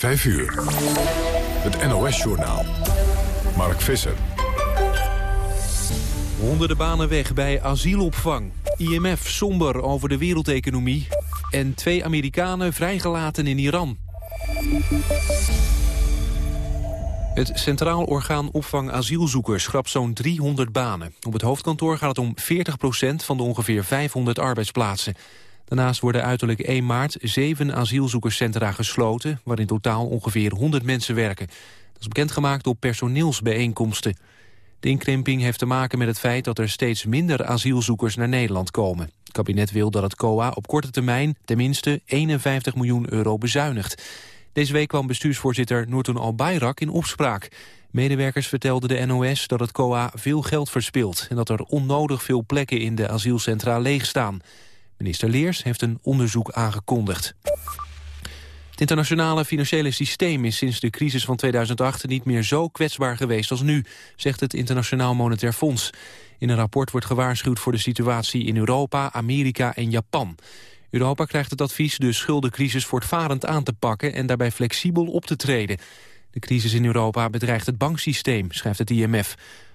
5 uur. Het NOS-journaal. Mark Visser. Honderden banen weg bij asielopvang. IMF somber over de wereldeconomie. En twee Amerikanen vrijgelaten in Iran. Het Centraal Orgaan Opvang Asielzoekers schrapt zo'n 300 banen. Op het hoofdkantoor gaat het om 40% van de ongeveer 500 arbeidsplaatsen. Daarnaast worden uiterlijk 1 maart zeven asielzoekerscentra gesloten... waar in totaal ongeveer 100 mensen werken. Dat is bekendgemaakt op personeelsbijeenkomsten. De inkrimping heeft te maken met het feit dat er steeds minder asielzoekers naar Nederland komen. Het kabinet wil dat het COA op korte termijn tenminste 51 miljoen euro bezuinigt. Deze week kwam bestuursvoorzitter Noorton Al-Bayrak in opspraak. Medewerkers vertelden de NOS dat het COA veel geld verspilt... en dat er onnodig veel plekken in de asielcentra leeg staan. Minister Leers heeft een onderzoek aangekondigd. Het internationale financiële systeem is sinds de crisis van 2008 niet meer zo kwetsbaar geweest als nu, zegt het Internationaal Monetair Fonds. In een rapport wordt gewaarschuwd voor de situatie in Europa, Amerika en Japan. Europa krijgt het advies de schuldencrisis voortvarend aan te pakken en daarbij flexibel op te treden. De crisis in Europa bedreigt het banksysteem, schrijft het IMF.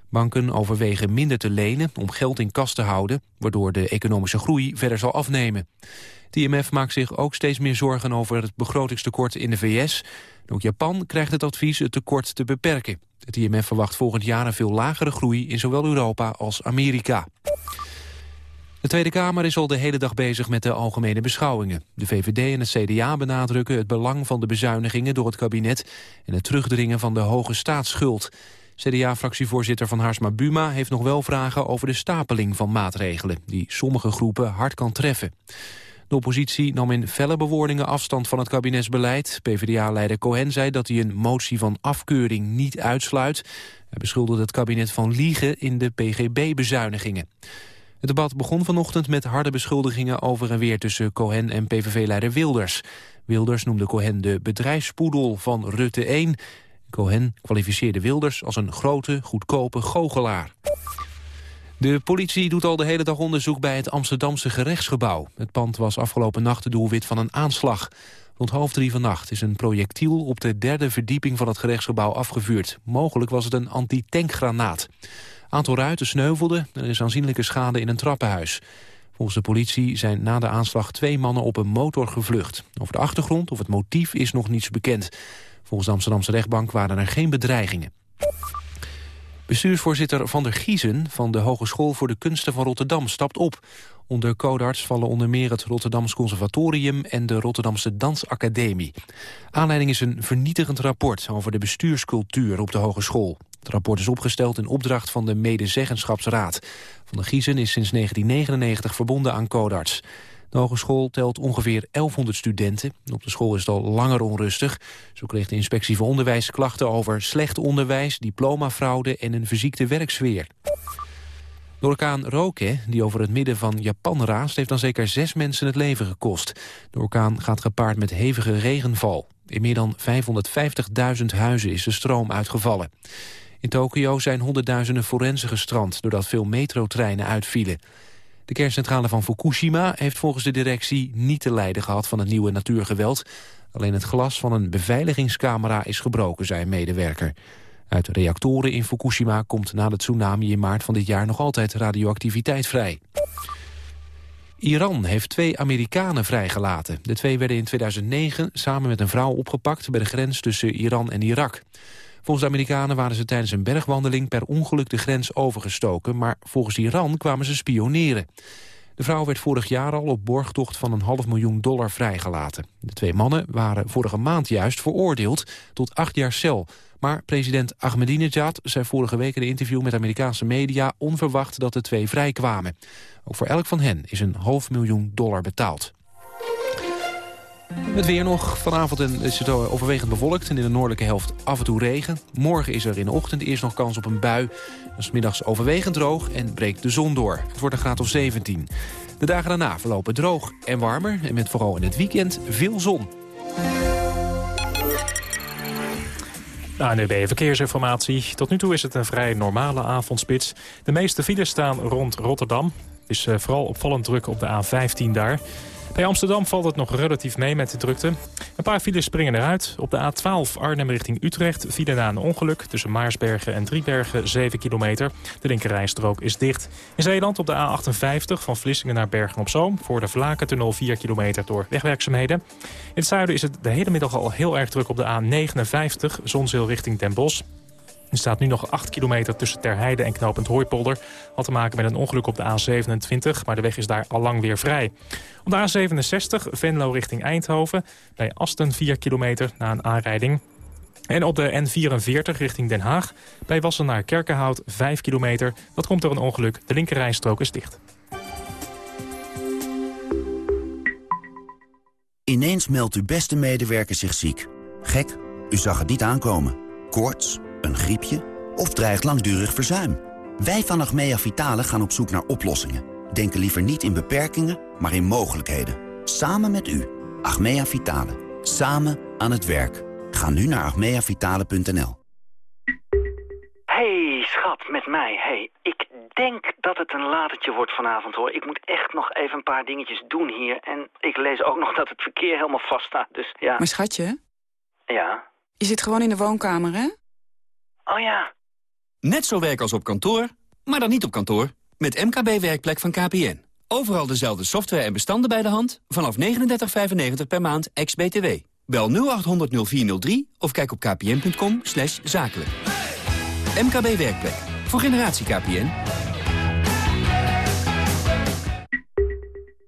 Banken overwegen minder te lenen om geld in kas te houden... waardoor de economische groei verder zal afnemen. Het IMF maakt zich ook steeds meer zorgen over het begrotingstekort in de VS. ook Japan krijgt het advies het tekort te beperken. Het IMF verwacht volgend jaar een veel lagere groei in zowel Europa als Amerika. De Tweede Kamer is al de hele dag bezig met de algemene beschouwingen. De VVD en het CDA benadrukken het belang van de bezuinigingen door het kabinet... en het terugdringen van de hoge staatsschuld. CDA-fractievoorzitter Van Haarsma Buma heeft nog wel vragen over de stapeling van maatregelen... die sommige groepen hard kan treffen. De oppositie nam in felle bewoordingen afstand van het kabinetsbeleid. PvdA-leider Cohen zei dat hij een motie van afkeuring niet uitsluit. Hij beschuldigde het kabinet van liegen in de PGB-bezuinigingen. Het debat begon vanochtend met harde beschuldigingen over en weer tussen Cohen en PVV-leider Wilders. Wilders noemde Cohen de bedrijfspoedel van Rutte 1 Cohen kwalificeerde Wilders als een grote, goedkope goochelaar. De politie doet al de hele dag onderzoek bij het Amsterdamse gerechtsgebouw. Het pand was afgelopen nacht de doelwit van een aanslag. Rond half drie vannacht is een projectiel op de derde verdieping van het gerechtsgebouw afgevuurd. Mogelijk was het een antitankgranaat. Aantal ruiten sneuvelden en er is aanzienlijke schade in een trappenhuis. Volgens de politie zijn na de aanslag twee mannen op een motor gevlucht. Over de achtergrond of het motief is nog niets bekend. Volgens de Amsterdamse rechtbank waren er geen bedreigingen. Bestuursvoorzitter Van der Giezen van de Hogeschool voor de Kunsten van Rotterdam stapt op. Onder codarts vallen onder meer het Rotterdams Conservatorium en de Rotterdamse Dansacademie. Aanleiding is een vernietigend rapport over de bestuurscultuur op de hogeschool. Het rapport is opgesteld in opdracht van de Medezeggenschapsraad. Van der Giezen is sinds 1999 verbonden aan codarts. De hogeschool telt ongeveer 1100 studenten. Op de school is het al langer onrustig. Zo kreeg de inspectie voor onderwijs klachten over slecht onderwijs, diplomafraude en een verziekte werksfeer. De orkaan Roke, die over het midden van Japan raast... heeft dan zeker zes mensen het leven gekost. De orkaan gaat gepaard met hevige regenval. In meer dan 550.000 huizen is de stroom uitgevallen. In Tokio zijn honderdduizenden forensen gestrand... doordat veel metrotreinen uitvielen. De kerncentrale van Fukushima heeft volgens de directie niet te lijden gehad van het nieuwe natuurgeweld. Alleen het glas van een beveiligingscamera is gebroken, zei een medewerker. Uit reactoren in Fukushima komt na de tsunami in maart van dit jaar nog altijd radioactiviteit vrij. Iran heeft twee Amerikanen vrijgelaten. De twee werden in 2009 samen met een vrouw opgepakt bij de grens tussen Iran en Irak. Volgens de Amerikanen waren ze tijdens een bergwandeling per ongeluk de grens overgestoken, maar volgens Iran kwamen ze spioneren. De vrouw werd vorig jaar al op borgtocht van een half miljoen dollar vrijgelaten. De twee mannen waren vorige maand juist veroordeeld tot acht jaar cel. Maar president Ahmadinejad zei vorige week in een interview met Amerikaanse media onverwacht dat de twee vrijkwamen. Ook voor elk van hen is een half miljoen dollar betaald. Het weer nog. Vanavond is het overwegend bewolkt en in de noordelijke helft af en toe regen. Morgen is er in de ochtend eerst nog kans op een bui. Dan middags overwegend droog en breekt de zon door. Het wordt een graad of 17. De dagen daarna verlopen droog en warmer. En met vooral in het weekend veel zon. ANUB Verkeersinformatie. Tot nu toe is het een vrij normale avondspits. De meeste files staan rond Rotterdam. Het is eh, vooral opvallend druk op de A15 daar. Bij Amsterdam valt het nog relatief mee met de drukte. Een paar files springen eruit. Op de A12 Arnhem richting Utrecht file na een ongeluk... tussen Maarsbergen en Driebergen 7 kilometer. De linkerrijstrook is dicht. In Zeeland op de A58 van Vlissingen naar Bergen-op-Zoom... voor de Vlakentunnel 4 kilometer door wegwerkzaamheden. In het zuiden is het de hele middag al heel erg druk op de A59... Zonzeel richting Den Bosch. Er staat nu nog 8 kilometer tussen Terheide en knooppunt Hooipolder. Had te maken met een ongeluk op de A27, maar de weg is daar al lang weer vrij. Op de A67 Venlo richting Eindhoven. Bij Asten 4 kilometer na een aanrijding. En op de N44 richting Den Haag. Bij Wassenaar Kerkenhout 5 kilometer. Dat komt door een ongeluk. De linkerrijstrook is dicht. Ineens meldt uw beste medewerker zich ziek. Gek, u zag het niet aankomen. Koorts een griepje of dreigt langdurig verzuim? Wij van Achmea Vitale gaan op zoek naar oplossingen. Denken liever niet in beperkingen, maar in mogelijkheden. Samen met u. Achmea Vitale. Samen aan het werk. Ga nu naar achmeavitale.nl. Hey, schat, met mij. Hey, ik denk dat het een latertje wordt vanavond, hoor. Ik moet echt nog even een paar dingetjes doen hier. En ik lees ook nog dat het verkeer helemaal vast staat, dus ja. Maar schatje? Ja? Je zit gewoon in de woonkamer, hè? Oh ja. Net zo werk als op kantoor, maar dan niet op kantoor. Met MKB Werkplek van KPN. Overal dezelfde software en bestanden bij de hand. Vanaf 39,95 per maand, ex-BTW. Bel 0800 0403 of kijk op kpn.com zakelijk. MKB Werkplek. Voor generatie KPN.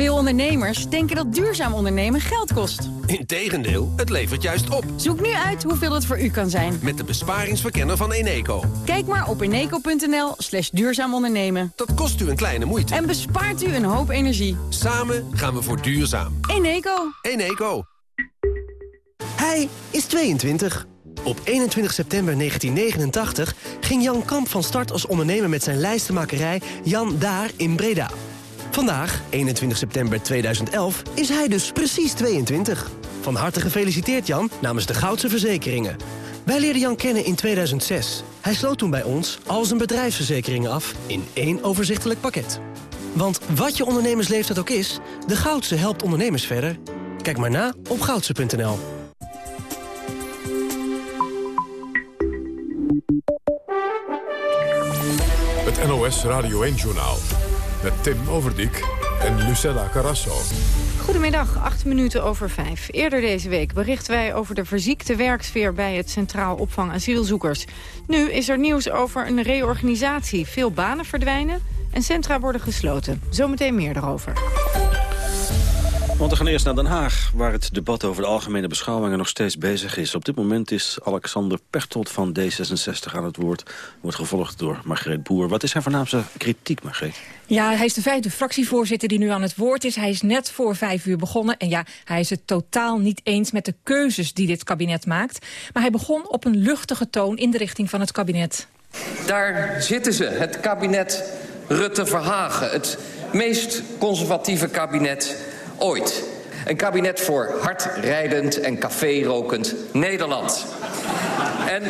Veel ondernemers denken dat duurzaam ondernemen geld kost. Integendeel, het levert juist op. Zoek nu uit hoeveel het voor u kan zijn. Met de besparingsverkenner van Eneco. Kijk maar op eneco.nl slash duurzaam ondernemen. Dat kost u een kleine moeite. En bespaart u een hoop energie. Samen gaan we voor duurzaam. Eneco. Eneco. Hij is 22. Op 21 september 1989 ging Jan Kamp van start als ondernemer met zijn lijstenmakerij Jan Daar in Breda. Vandaag, 21 september 2011, is hij dus precies 22. Van harte gefeliciteerd Jan, namens de Goudse Verzekeringen. Wij leerden Jan kennen in 2006. Hij sloot toen bij ons al zijn bedrijfsverzekeringen af in één overzichtelijk pakket. Want wat je ondernemersleeftijd ook is, de Goudse helpt ondernemers verder. Kijk maar na op goudse.nl. Het NOS Radio 1-journaal met Tim Overdijk en Lucella Carrasso. Goedemiddag, acht minuten over vijf. Eerder deze week berichten wij over de verziekte werksfeer... bij het Centraal Opvang Asielzoekers. Nu is er nieuws over een reorganisatie. Veel banen verdwijnen en centra worden gesloten. Zometeen meer daarover. Want we gaan eerst naar Den Haag, waar het debat over de algemene beschouwingen nog steeds bezig is. Op dit moment is Alexander Pechtold van D66 aan het woord. Wordt gevolgd door Margreet Boer. Wat is zijn voornaamste kritiek, Margreet? Ja, hij is de vijfde fractievoorzitter die nu aan het woord is. Hij is net voor vijf uur begonnen. En ja, hij is het totaal niet eens met de keuzes die dit kabinet maakt. Maar hij begon op een luchtige toon in de richting van het kabinet. Daar zitten ze, het kabinet Rutte-Verhagen. Het meest conservatieve kabinet ooit. Een kabinet voor hardrijdend en café-rokend Nederland. En,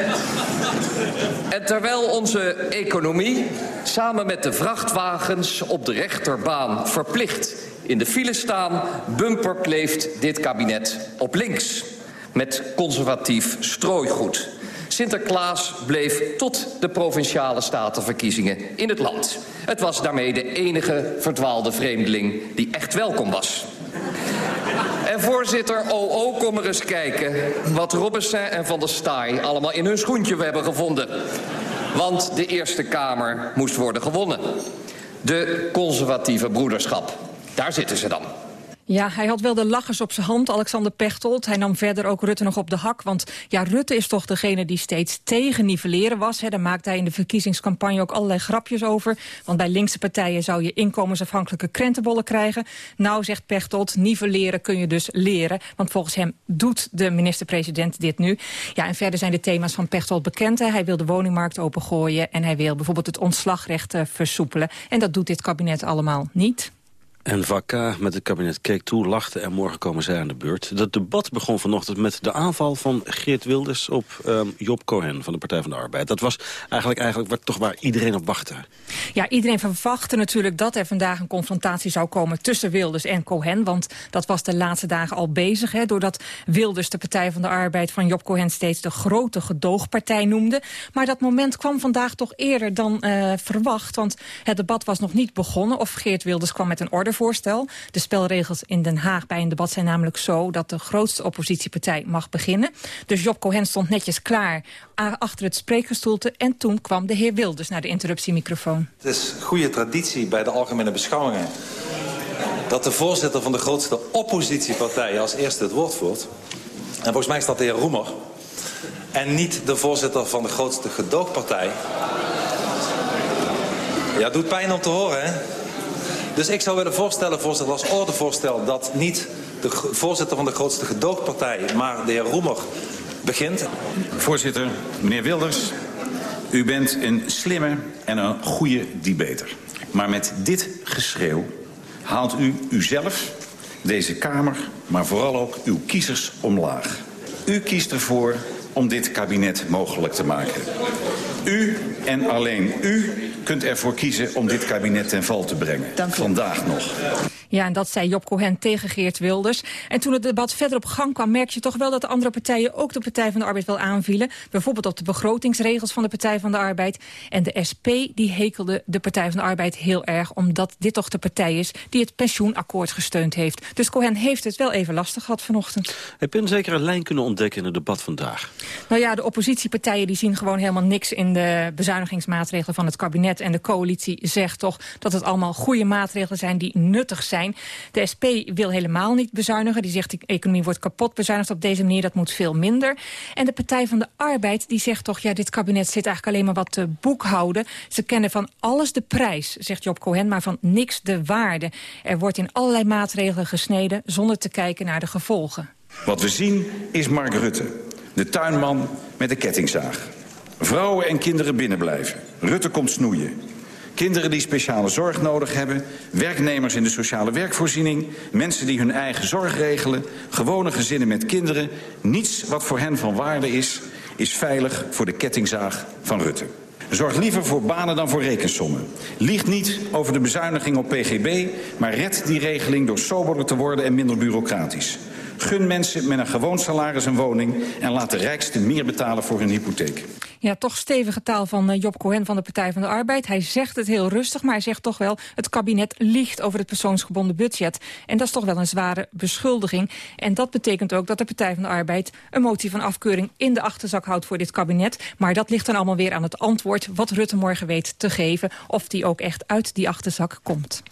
en terwijl onze economie samen met de vrachtwagens op de rechterbaan verplicht in de file staan, bumperkleeft dit kabinet op links. Met conservatief strooigoed. Sinterklaas bleef tot de provinciale statenverkiezingen in het land. Het was daarmee de enige verdwaalde vreemdeling die echt welkom was. En voorzitter OO, kom er eens kijken... wat Robinson en Van der Staaij allemaal in hun schoentje hebben gevonden. Want de Eerste Kamer moest worden gewonnen. De conservatieve broederschap. Daar zitten ze dan. Ja, hij had wel de lachers op zijn hand, Alexander Pechtold. Hij nam verder ook Rutte nog op de hak. Want ja, Rutte is toch degene die steeds tegen nivelleren was. Hè. Daar maakte hij in de verkiezingscampagne ook allerlei grapjes over. Want bij linkse partijen zou je inkomensafhankelijke krentenbollen krijgen. Nou, zegt Pechtold, nivelleren kun je dus leren. Want volgens hem doet de minister-president dit nu. Ja, en verder zijn de thema's van Pechtold bekend. Hij wil de woningmarkt opengooien en hij wil bijvoorbeeld het ontslagrecht uh, versoepelen. En dat doet dit kabinet allemaal niet. En Vakka met het kabinet keek toe, lachte en morgen komen zij aan de beurt. Dat debat begon vanochtend met de aanval van Geert Wilders op um, Job Cohen van de Partij van de Arbeid. Dat was eigenlijk, eigenlijk waar, toch waar iedereen op wachtte. Ja, iedereen verwachtte natuurlijk dat er vandaag een confrontatie zou komen tussen Wilders en Cohen. Want dat was de laatste dagen al bezig. Hè, doordat Wilders de Partij van de Arbeid van Job Cohen steeds de grote gedoogpartij noemde. Maar dat moment kwam vandaag toch eerder dan uh, verwacht. Want het debat was nog niet begonnen of Geert Wilders kwam met een orde voorstel. De spelregels in Den Haag bij een debat zijn namelijk zo... dat de grootste oppositiepartij mag beginnen. Dus Job Cohen stond netjes klaar achter het spreekgestoelte... en toen kwam de heer Wilders naar de interruptiemicrofoon. Het is goede traditie bij de algemene beschouwingen... dat de voorzitter van de grootste oppositiepartij als eerste het woord voert. En volgens mij dat de heer Roemer. En niet de voorzitter van de grootste gedoogpartij. Ja, doet pijn om te horen, hè? Dus ik zou willen voorstellen, voorzitter, als ordevoorstel... dat niet de voorzitter van de grootste gedoogpartij, maar de heer Roemer begint. Voorzitter, meneer Wilders, u bent een slimme en een goede debater. Maar met dit geschreeuw haalt u uzelf, deze Kamer... maar vooral ook uw kiezers omlaag. U kiest ervoor om dit kabinet mogelijk te maken. U en alleen u kunt ervoor kiezen om dit kabinet ten val te brengen. Vandaag nog. Ja, en dat zei Job Cohen tegen Geert Wilders. En toen het debat verder op gang kwam, merk je toch wel dat de andere partijen ook de Partij van de Arbeid wel aanvielen. Bijvoorbeeld op de begrotingsregels van de Partij van de Arbeid. En de SP die hekelde de Partij van de Arbeid heel erg, omdat dit toch de partij is die het pensioenakkoord gesteund heeft. Dus Cohen heeft het wel even lastig gehad vanochtend. Heb je een zekere lijn kunnen ontdekken in het debat vandaag? Nou ja, de oppositiepartijen die zien gewoon helemaal niks in de bezuinigingsmaatregelen van het kabinet. En de coalitie zegt toch dat het allemaal goede maatregelen zijn die nuttig zijn de SP wil helemaal niet bezuinigen. Die zegt de economie wordt kapot bezuinigd op deze manier. Dat moet veel minder. En de Partij van de Arbeid die zegt toch... ja, dit kabinet zit eigenlijk alleen maar wat te boekhouden. Ze kennen van alles de prijs, zegt Job Cohen... maar van niks de waarde. Er wordt in allerlei maatregelen gesneden... zonder te kijken naar de gevolgen. Wat we zien is Mark Rutte, de tuinman met de kettingzaag. Vrouwen en kinderen binnenblijven. Rutte komt snoeien. Kinderen die speciale zorg nodig hebben, werknemers in de sociale werkvoorziening, mensen die hun eigen zorg regelen, gewone gezinnen met kinderen. Niets wat voor hen van waarde is, is veilig voor de kettingzaag van Rutte. Zorg liever voor banen dan voor rekensommen. Lieg niet over de bezuiniging op PGB, maar red die regeling door soberder te worden en minder bureaucratisch. Gun mensen met een gewoon salaris een woning... en laat de rijksten meer betalen voor hun hypotheek. Ja, toch stevige taal van eh, Job Cohen van de Partij van de Arbeid. Hij zegt het heel rustig, maar hij zegt toch wel... het kabinet liegt over het persoonsgebonden budget. En dat is toch wel een zware beschuldiging. En dat betekent ook dat de Partij van de Arbeid... een motie van afkeuring in de achterzak houdt voor dit kabinet. Maar dat ligt dan allemaal weer aan het antwoord... wat Rutte morgen weet te geven. Of die ook echt uit die achterzak komt.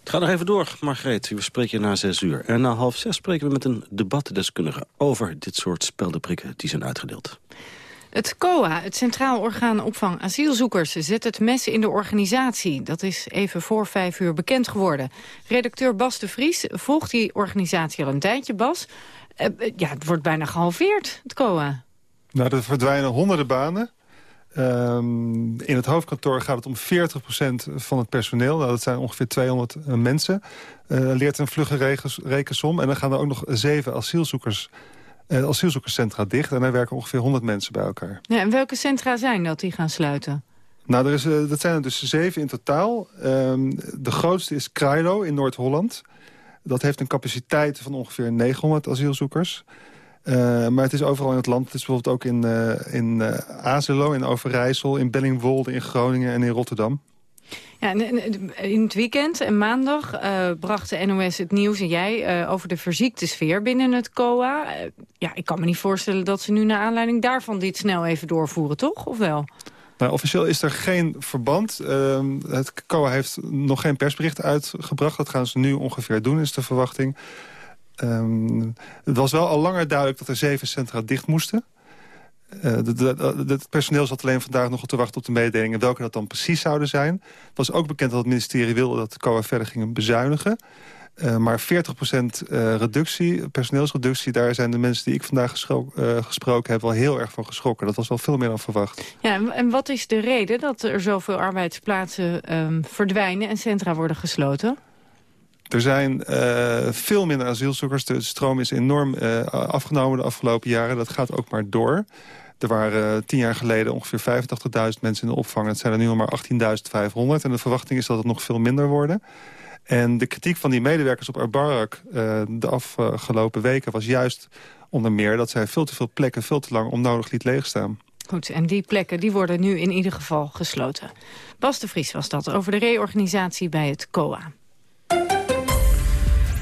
Het gaat nog even door, Margreet. We spreken na zes uur. En na half zes spreken we met een debatdeskundige... over dit soort speldenprikken die zijn uitgedeeld. Het COA, het Centraal Orgaan Opvang Asielzoekers, zet het mes in de organisatie. Dat is even voor vijf uur bekend geworden. Redacteur Bas de Vries volgt die organisatie al een tijdje, Bas. Uh, ja, het wordt bijna gehalveerd, het COA. Nou, er verdwijnen honderden banen. Um, in het hoofdkantoor gaat het om 40% van het personeel. Nou, dat zijn ongeveer 200 uh, eh, mensen. Uh, leert een vlugge rekensom. En dan gaan er ook nog zeven asielzoekers uh, asielzoekerscentra dicht. En daar werken ongeveer 100 mensen bij elkaar. Ja, en welke centra zijn dat die gaan sluiten? Nou, er is, uh, dat zijn er dus zeven in totaal. Um, de grootste is Krailo in Noord-Holland. Dat heeft een capaciteit van ongeveer 900 asielzoekers. Uh, maar het is overal in het land. Het is bijvoorbeeld ook in, uh, in Azelo, in Overijssel, in Bellingwolde, in Groningen en in Rotterdam. Ja, in het weekend en maandag uh, bracht de NOS het nieuws en jij uh, over de verziekte sfeer binnen het COA. Uh, ja, ik kan me niet voorstellen dat ze nu naar aanleiding daarvan dit snel even doorvoeren, toch? Of wel? Nou, officieel is er geen verband. Ehm, het COA heeft nog geen persbericht uitgebracht. Dat gaan ze nu ongeveer doen, is de verwachting. Ehm, het was wel al langer duidelijk dat er zeven centra dicht moesten. Het personeel zat alleen vandaag nog te wachten op de mededelingen... welke dat dan precies zouden zijn. Het was ook bekend dat het ministerie wilde dat de COA verder ging bezuinigen. Uh, maar 40% uh, reductie, personeelsreductie... daar zijn de mensen die ik vandaag gesproken heb... wel heel erg van geschrokken. Dat was wel veel meer dan verwacht. Ja, en wat is de reden dat er zoveel arbeidsplaatsen um, verdwijnen... en centra worden gesloten? Er zijn uh, veel minder asielzoekers. De stroom is enorm uh, afgenomen de afgelopen jaren. Dat gaat ook maar door. Er waren uh, tien jaar geleden ongeveer 85.000 mensen in de opvang. Het zijn er nu al maar 18.500. En de verwachting is dat het nog veel minder worden. En de kritiek van die medewerkers op Arbarak de afgelopen weken... was juist onder meer dat zij veel te veel plekken... veel te lang onnodig liet leegstaan. Goed, en die plekken die worden nu in ieder geval gesloten. Bas de Vries was dat over de reorganisatie bij het COA.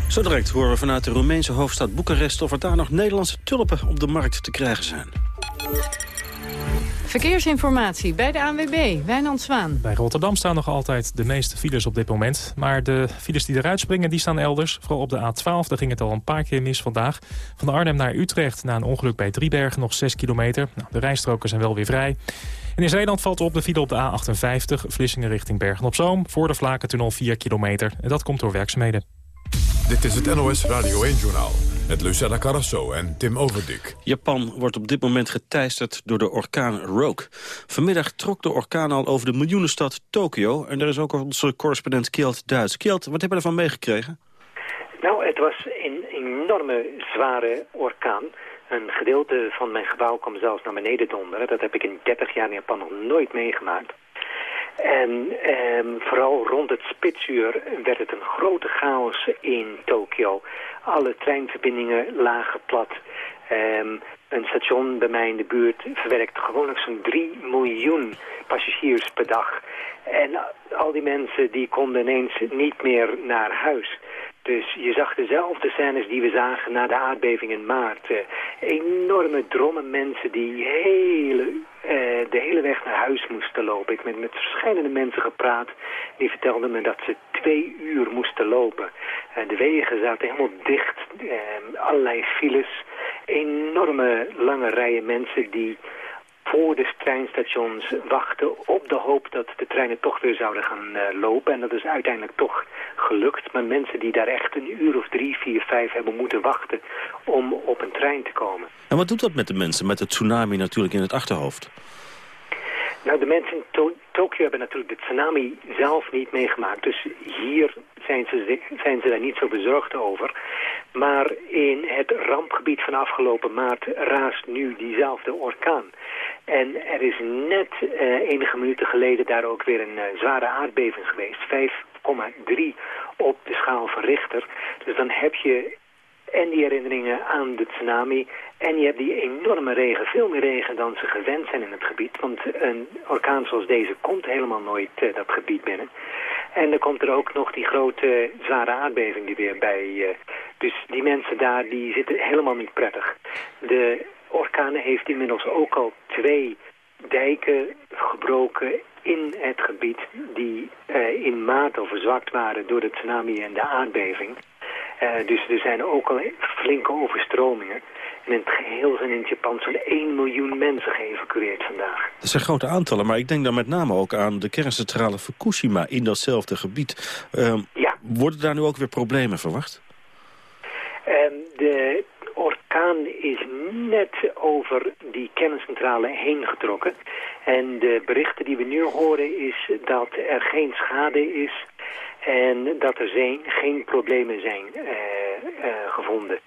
Zo direct horen we vanuit de Roemeense hoofdstad Boekarest... of er daar nog Nederlandse tulpen op de markt te krijgen zijn. Verkeersinformatie bij de ANWB, Wijnand Zwaan. Bij Rotterdam staan nog altijd de meeste files op dit moment. Maar de files die eruit springen, die staan elders. Vooral op de A12, daar ging het al een paar keer mis vandaag. Van Arnhem naar Utrecht na een ongeluk bij Driebergen nog 6 kilometer. Nou, de rijstroken zijn wel weer vrij. En in Zeeland valt op de file op de A58, Vlissingen richting Bergen-op-Zoom... voor de Vlakentunnel 4 kilometer. En dat komt door werkzaamheden. Dit is het NOS Radio 1-journaal met Lucella Carrasso en Tim Overdik. Japan wordt op dit moment geteisterd door de orkaan Rogue. Vanmiddag trok de orkaan al over de miljoenenstad Tokio... en er is ook onze correspondent Kjeld Duits. Kjeld, wat hebben we ervan meegekregen? Nou, het was een enorme zware orkaan. Een gedeelte van mijn gebouw kwam zelfs naar beneden donderen. Dat heb ik in 30 jaar in Japan nog nooit meegemaakt. En eh, vooral rond het spitsuur werd het een grote chaos in Tokio. Alle treinverbindingen lagen plat. Um, een station bij mij in de buurt verwerkt gewoonlijk zo'n 3 miljoen passagiers per dag. En al die mensen die konden ineens niet meer naar huis. Dus je zag dezelfde scènes die we zagen na de aardbeving in maart. Uh, enorme drommen mensen die hele, uh, de hele weg naar huis moesten lopen. Ik heb met, verschillende mensen gepraat. Die vertelden me dat ze twee uur moesten lopen. Uh, de wegen zaten helemaal dicht. allerlei files. Enorme lange rijen mensen die voor de treinstations wachten op de hoop dat de treinen toch weer zouden gaan uh, lopen. En dat is uiteindelijk toch gelukt. Maar mensen die daar echt een uur of drie, vier, vijf hebben moeten wachten om op een trein te komen. En wat doet dat met de mensen, met het tsunami natuurlijk in het achterhoofd? Nou, de mensen in to Tokio hebben natuurlijk de tsunami zelf niet meegemaakt. Dus hier zijn ze, zijn ze daar niet zo bezorgd over. Maar in het rampgebied van afgelopen maart raast nu diezelfde orkaan. En er is net uh, enige minuten geleden daar ook weer een uh, zware aardbeving geweest. 5,3 op de schaal van Richter. Dus dan heb je en die herinneringen aan de tsunami... en je hebt die enorme regen, veel meer regen dan ze gewend zijn in het gebied. Want een orkaan zoals deze komt helemaal nooit uh, dat gebied binnen. En dan komt er ook nog die grote zware aardbeving die weer bij. Uh, dus die mensen daar die zitten helemaal niet prettig. De orkaan heeft inmiddels ook al twee dijken gebroken in het gebied die uh, in mate verzwakt waren door de tsunami en de aardbeving. Uh, dus er zijn ook al flinke overstromingen. En in het geheel zijn in Japan zo'n 1 miljoen mensen geëvacueerd vandaag. Dat zijn grote aantallen, maar ik denk dan met name ook aan de kerncentrale Fukushima in datzelfde gebied. Uh, ja. Worden daar nu ook weer problemen verwacht? Ehm, de orkaan is net over die kerncentrale heen getrokken. En de berichten die we nu horen is dat er geen schade is en dat er zijn, geen problemen zijn uh, uh, gevonden.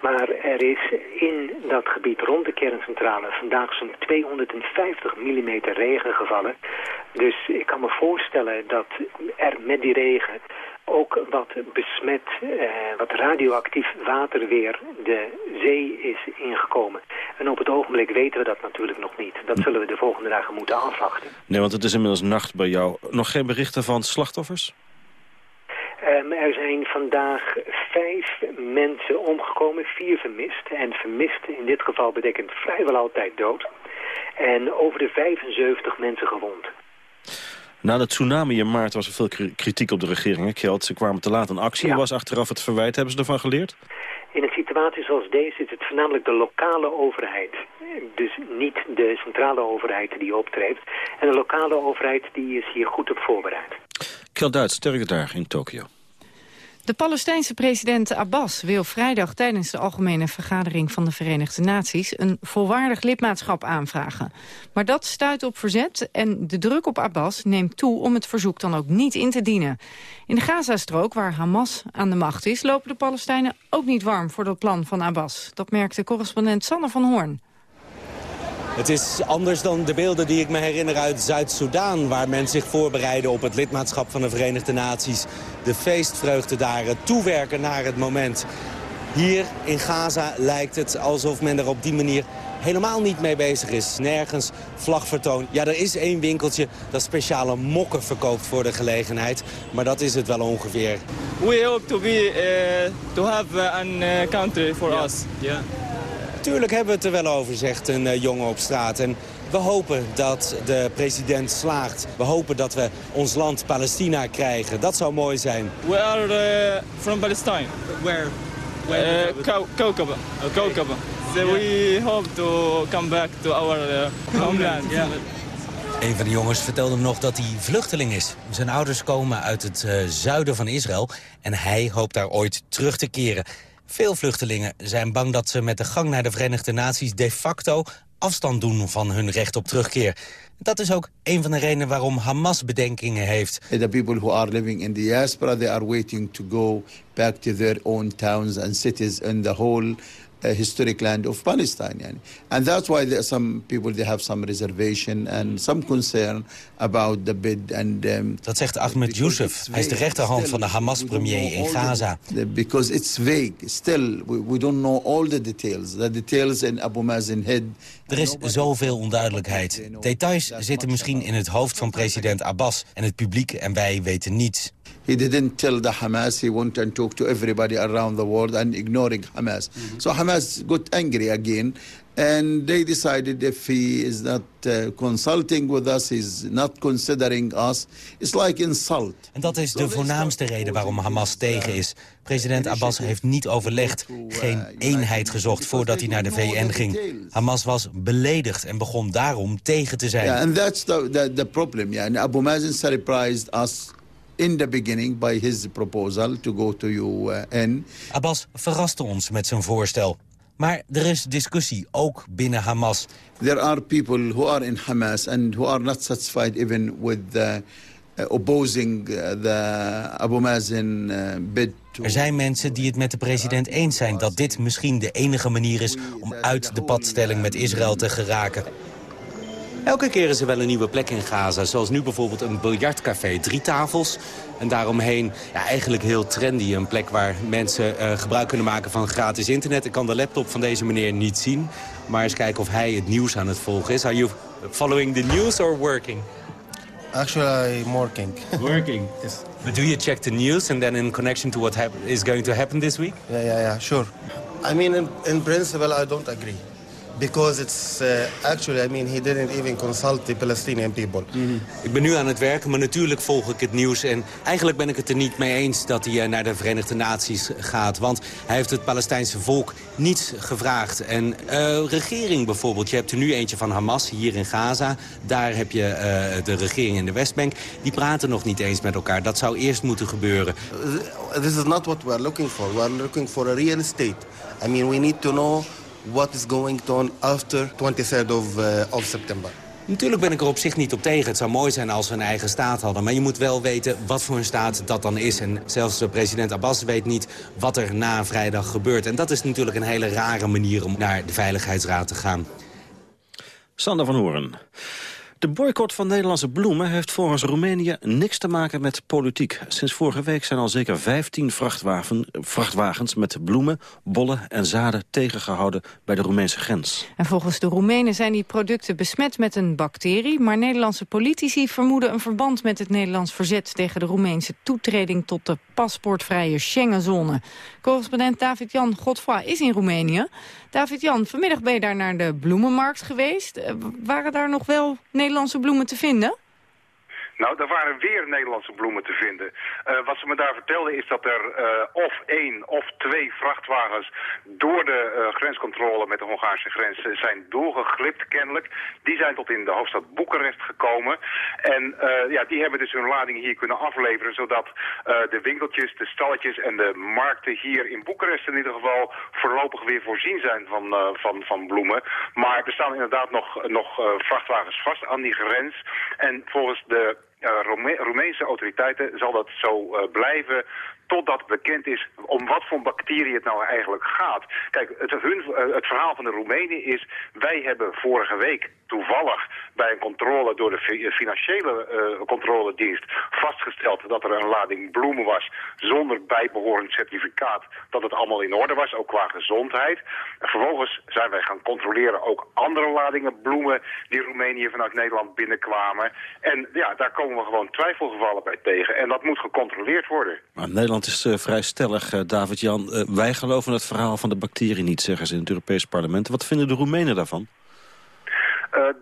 Maar er is in dat gebied rond de kerncentrale vandaag zo'n 250 mm regen gevallen. Dus ik kan me voorstellen dat er met die regen ook wat besmet, uh, wat radioactief water weer de zee is ingekomen. En op het ogenblik weten we dat natuurlijk nog niet. Dat zullen we de volgende dagen moeten afwachten. Nee, want het is inmiddels nacht bij jou. Nog geen berichten van slachtoffers? Um, er zijn vandaag vijf mensen omgekomen, vier vermist. En vermist in dit geval betekent vrijwel altijd dood. En over de 75 mensen gewond. Na de tsunami in maart was er veel kritiek op de regering. Kjeld, ze kwamen te laat in actie. Ja. was achteraf het verwijt. Hebben ze ervan geleerd? In een situatie zoals deze is het voornamelijk de lokale overheid. Dus niet de centrale overheid die optreedt. En de lokale overheid die is hier goed op voorbereid. Duits, sterke daar in Tokio. De Palestijnse president Abbas wil vrijdag tijdens de algemene vergadering van de Verenigde Naties een volwaardig lidmaatschap aanvragen. Maar dat stuit op verzet en de druk op Abbas neemt toe om het verzoek dan ook niet in te dienen. In de Gazastrook, waar Hamas aan de macht is, lopen de Palestijnen ook niet warm voor dat plan van Abbas. Dat merkte correspondent Sanne van Hoorn. Het is anders dan de beelden die ik me herinner uit Zuid-Soedan... waar men zich voorbereidde op het lidmaatschap van de Verenigde Naties. De feestvreugde daar, het toewerken naar het moment. Hier in Gaza lijkt het alsof men er op die manier helemaal niet mee bezig is. Nergens vlagvertoon. Ja, er is één winkeltje dat speciale mokken verkoopt voor de gelegenheid. Maar dat is het wel ongeveer. We hope to be uh, to have a uh, country for us. Yeah. Tuurlijk hebben we het er wel over, zegt een uh, jongen op straat. En we hopen dat de president slaagt. We hopen dat we ons land Palestina krijgen. Dat zou mooi zijn. We are uh, from Palestine. Where? Where uh, Kokaba. Okay. So we hope to come back to our uh, homeland. Yeah. Een van de jongens vertelde me nog dat hij vluchteling is. Zijn ouders komen uit het uh, zuiden van Israël en hij hoopt daar ooit terug te keren. Veel vluchtelingen zijn bang dat ze met de gang naar de Verenigde Naties de facto afstand doen van hun recht op terugkeer. Dat is ook een van de redenen waarom Hamas bedenkingen heeft. The people who are living in the diaspora, they are waiting to go back to their own towns and cities in the whole uh, historic land of Palestine. Yani. And that's why there some people they have some reservation and some concern about the bid. And, um, Dat zegt Ahmed Youssef. Hij is de rechterhand van de Hamas-premier in Gaza. because it's vague. Still, we, we don't know all the details. The details in Abu Mazen head. Er is zoveel onduidelijkheid. Details zitten misschien in het hoofd van president Abbas. En het publiek en wij weten niets. He didn't tell the Hamas. He went and talked to everybody around the world and ignoring Hamas. -hmm. So Hamas got angry again. And they decided if he is not uh, consulting with us, he's not considering us, it's like insult. En dat is de voornaamste reden waarom Hamas tegen is. President Abbas heeft niet overlegd, geen eenheid gezocht voordat hij naar de VN ging. Hamas was beledigd en begon daarom tegen te zijn. Yeah, and that's the, the, the problem. Yeah. And Abu Mazen surprised us in the beginning by his proposal to go to UN. Abbas verraste ons met zijn voorstel. Maar er is discussie, ook binnen Hamas. There are people who are in Hamas and who are not satisfied even with the uh, opposing uh, the Abu Mazen uh, bid. Er zijn mensen die het met de president eens zijn dat dit misschien de enige manier is om uit de padstelling met Israël te geraken. Elke keer is er wel een nieuwe plek in Gaza. Zoals nu bijvoorbeeld een biljartcafé. Drie tafels en daaromheen ja, eigenlijk heel trendy. Een plek waar mensen uh, gebruik kunnen maken van gratis internet. Ik kan de laptop van deze meneer niet zien. Maar eens kijken of hij het nieuws aan het volgen is. Are you following the news or working? Actually, I'm working. Working? yes. But do you check the news and then in connection to what is going to happen this week? Yeah, yeah, yeah, sure. I mean, in, in principle, I don't agree. Because it's uh, actually, I mean, he didn't even consult the Palestinian people. Mm Ik ben nu aan het werken, maar natuurlijk volg ik het nieuws. En eigenlijk ben ik het er niet mee eens dat hij uh, naar de Verenigde Naties gaat. Want hij heeft het Palestijnse volk niet gevraagd. En uh, regering bijvoorbeeld, je hebt er nu eentje van Hamas hier in Gaza. Daar heb je uh, de regering in de Westbank. Die praten nog niet eens met elkaar. Dat zou eerst moeten gebeuren. This is not what we're looking for. We're looking for a real state. I mean, we need to know what is going on after 23rd of, uh, of September. Natuurlijk ben ik er op zich niet op tegen. Het zou mooi zijn als we een eigen staat hadden. Maar je moet wel weten wat voor een staat dat dan is. En zelfs de president Abbas weet niet wat er na vrijdag gebeurt. En dat is natuurlijk een hele rare manier om naar de Veiligheidsraad te gaan. Sander van Horen. De boycott van Nederlandse bloemen heeft volgens Roemenië niks te maken met politiek. Sinds vorige week zijn al zeker 15 vrachtwagen, vrachtwagens met bloemen, bollen en zaden tegengehouden bij de Roemeense grens. En volgens de Roemenen zijn die producten besmet met een bacterie, maar Nederlandse politici vermoeden een verband met het Nederlands verzet tegen de Roemeense toetreding tot de paspoortvrije Schengenzone. Correspondent David-Jan Godfroy is in Roemenië. David-Jan, vanmiddag ben je daar naar de bloemenmarkt geweest. Eh, waren daar nog wel Nederlandse bloemen te vinden? Nou, er waren weer Nederlandse bloemen te vinden. Uh, wat ze me daar vertelden is dat er uh, of één of twee vrachtwagens door de uh, grenscontrole met de Hongaarse grens zijn doorgeglipt kennelijk. Die zijn tot in de hoofdstad Boekarest gekomen. En ja, die hebben dus hun lading hier kunnen afleveren, zodat de winkeltjes, de stalletjes en de markten hier in Boekarest in ieder geval voorlopig weer voorzien zijn van, van, van bloemen. Maar er staan inderdaad nog, nog vrachtwagens vast aan die grens. En volgens de Roemeense autoriteiten zal dat zo uh, blijven totdat bekend is om wat voor bacterie het nou eigenlijk gaat. Kijk, het, eh, het verhaal van de Roemenen is... wij hebben vorige week toevallig bij een controle door de financiële uh, controledienst... vastgesteld dat er een lading bloemen was zonder bijbehorend certificaat... dat het allemaal in orde was, ook qua gezondheid. En vervolgens zijn wij gaan controleren ook andere ladingen bloemen... die Roemenië vanuit Nederland binnenkwamen. En ja, daar komen we gewoon twijfelgevallen bij tegen. En dat moet gecontroleerd worden. Maar Nederland is uh, vrij stellig, uh, David-Jan. Uh, wij geloven het verhaal van de bacterie niet, zeggen ze in het Europese parlement. Wat vinden de Roemenen daarvan?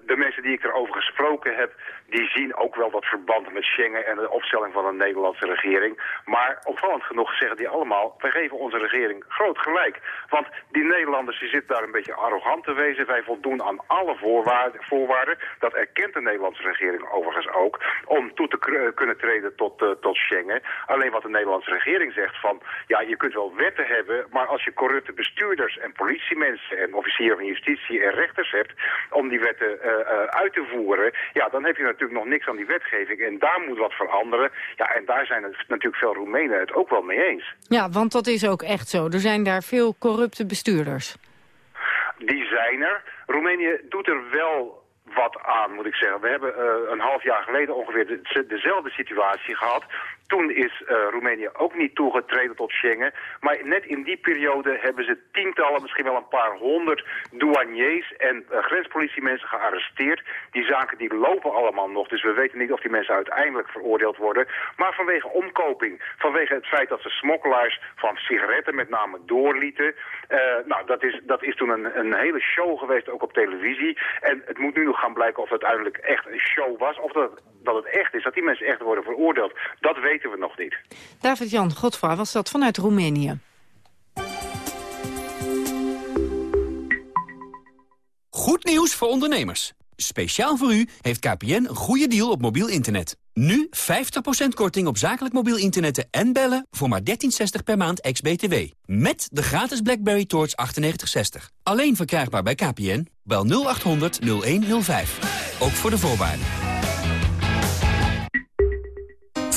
de mensen die ik erover gesproken heb, die zien ook wel dat verband met Schengen en de opstelling van een Nederlandse regering. Maar opvallend genoeg zeggen die allemaal, wij geven onze regering groot gelijk. Want die Nederlanders die zitten daar een beetje arrogant te wezen. Wij voldoen aan alle voorwaarden. voorwaarden. Dat erkent de Nederlandse regering overigens ook. Om toe te kunnen treden tot, uh, tot Schengen. Alleen wat de Nederlandse regering zegt van, ja je kunt wel wetten hebben. Maar als je corrupte bestuurders en politiemensen en officieren van justitie en rechters hebt. Om die wetten uh, uh, uit te voeren. Ja dan heb je natuurlijk nog niks aan die wetgeving. En daar moet wat veranderen. Ja, en daar zijn het natuurlijk veel Roemenen het ook wel mee eens. Ja, want dat is ook echt zo. Er zijn daar veel corrupte bestuurders. Die zijn er. Roemenië doet er wel wat aan, moet ik zeggen. We hebben uh, een half jaar geleden ongeveer de, dezelfde situatie gehad. Toen is uh, Roemenië ook niet toegetreden tot Schengen. Maar net in die periode hebben ze tientallen, misschien wel een paar honderd douaniers en uh, grenspolitiemensen gearresteerd. Die zaken die lopen allemaal nog, dus we weten niet of die mensen uiteindelijk veroordeeld worden. Maar vanwege omkoping, vanwege het feit dat ze smokkelaars van sigaretten met name doorlieten. Uh, nou, dat is, dat is toen een, een hele show geweest, ook op televisie. En het moet nu nog gaan blijken of het uiteindelijk echt een show was, of dat, dat het echt is, dat die mensen echt worden veroordeeld. Dat weten weten we nog niet. David-Jan Godfra was dat vanuit Roemenië. Goed nieuws voor ondernemers. Speciaal voor u heeft KPN een goede deal op mobiel internet. Nu 50% korting op zakelijk mobiel internet en bellen voor maar 13,60 per maand ex-BTW. Met de gratis BlackBerry Torch 9860. Alleen verkrijgbaar bij KPN. Bel 0800 0105. Ook voor de voorwaarden.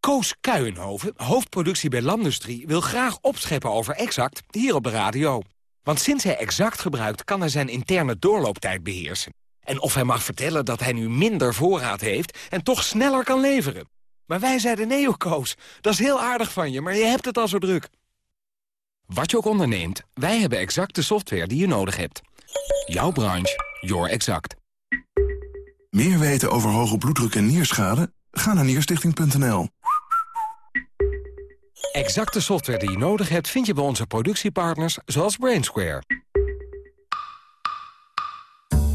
Koos Kuijenhoven, hoofdproductie bij Landustrie... wil graag opscheppen over Exact hier op de radio. Want sinds hij Exact gebruikt, kan hij zijn interne doorlooptijd beheersen. En of hij mag vertellen dat hij nu minder voorraad heeft... en toch sneller kan leveren. Maar wij zeiden nee, Koos. Dat is heel aardig van je, maar je hebt het al zo druk. Wat je ook onderneemt, wij hebben exact de software die je nodig hebt. Jouw branche, your exact. Meer weten over hoge bloeddruk en nierschade? Ga naar nierstichting.nl. Exacte software die je nodig hebt vind je bij onze productiepartners zoals Brainsquare.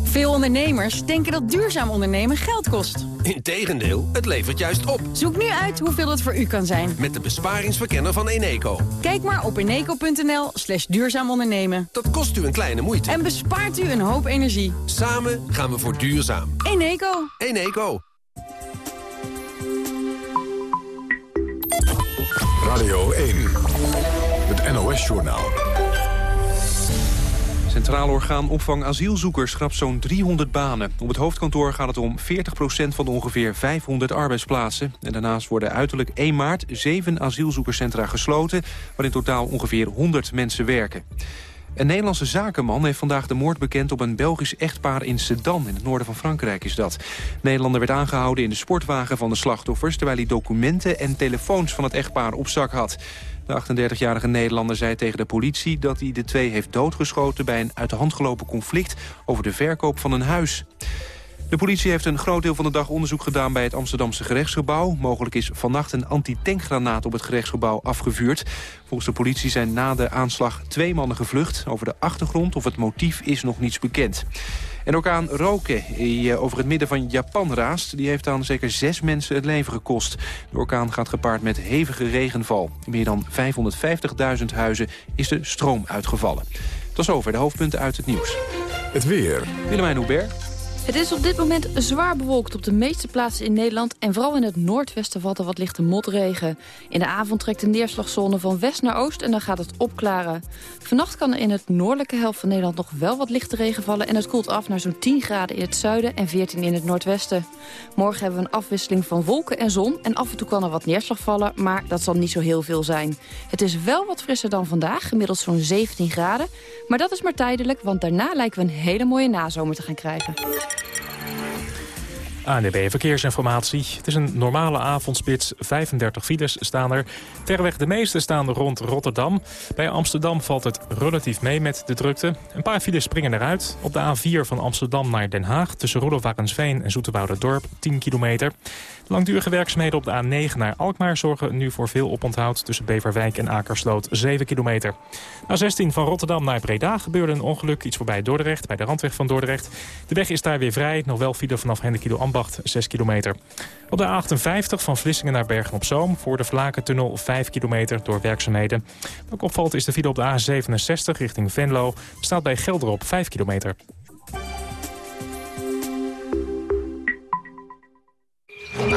Veel ondernemers denken dat duurzaam ondernemen geld kost. Integendeel, het levert juist op. Zoek nu uit hoeveel het voor u kan zijn. Met de besparingsverkenner van Eneco. Kijk maar op eneco.nl slash duurzaam ondernemen. Dat kost u een kleine moeite. En bespaart u een hoop energie. Samen gaan we voor duurzaam. Eneco. Eneco. Radio 1. Het NOS-journaal. Centraal Orgaan Opvang Asielzoekers schrapt zo'n 300 banen. Op het hoofdkantoor gaat het om 40% van de ongeveer 500 arbeidsplaatsen. En daarnaast worden uiterlijk 1 maart zeven asielzoekerscentra gesloten... waar in totaal ongeveer 100 mensen werken. Een Nederlandse zakenman heeft vandaag de moord bekend op een Belgisch echtpaar in Sedan, in het noorden van Frankrijk is dat. Nederlander werd aangehouden in de sportwagen van de slachtoffers, terwijl hij documenten en telefoons van het echtpaar op zak had. De 38-jarige Nederlander zei tegen de politie dat hij de twee heeft doodgeschoten bij een uit de hand gelopen conflict over de verkoop van een huis. De politie heeft een groot deel van de dag onderzoek gedaan bij het Amsterdamse gerechtsgebouw. Mogelijk is vannacht een antitankgranaat op het gerechtsgebouw afgevuurd. Volgens de politie zijn na de aanslag twee mannen gevlucht. Over de achtergrond of het motief is nog niets bekend. En orkaan Roke, die eh, over het midden van Japan raast... die heeft aan zeker zes mensen het leven gekost. De orkaan gaat gepaard met hevige regenval. In meer dan 550.000 huizen is de stroom uitgevallen. Tot zover de hoofdpunten uit het nieuws. Het weer. Willemijn Hubert. Het is op dit moment zwaar bewolkt op de meeste plaatsen in Nederland... en vooral in het noordwesten valt er wat lichte motregen. In de avond trekt de neerslagzone van west naar oost en dan gaat het opklaren. Vannacht kan er in het noordelijke helft van Nederland nog wel wat lichte regen vallen... en het koelt af naar zo'n 10 graden in het zuiden en 14 in het noordwesten. Morgen hebben we een afwisseling van wolken en zon... en af en toe kan er wat neerslag vallen, maar dat zal niet zo heel veel zijn. Het is wel wat frisser dan vandaag, gemiddeld zo'n 17 graden. Maar dat is maar tijdelijk, want daarna lijken we een hele mooie nazomer te gaan krijgen. ANDB Verkeersinformatie. Het is een normale avondspits. 35 files staan er. Verreweg de meeste staan rond Rotterdam. Bij Amsterdam valt het relatief mee met de drukte. Een paar files springen eruit. Op de A4 van Amsterdam naar Den Haag... tussen Roelofarensveen en Dorp 10 kilometer. Langdurige werkzaamheden op de A9 naar Alkmaar zorgen nu voor veel oponthoud tussen Beverwijk en Akersloot 7 kilometer. A16 van Rotterdam naar Breda gebeurde een ongeluk iets voorbij Dordrecht, bij de randweg van Dordrecht. De weg is daar weer vrij, nog wel file vanaf Hendekido Ambacht 6 kilometer. Op de A58 van Vlissingen naar Bergen-op-Zoom voor de Vlakentunnel 5 kilometer door werkzaamheden. Wat opvalt is de file op de A67 richting Venlo, staat bij Gelderop 5 kilometer.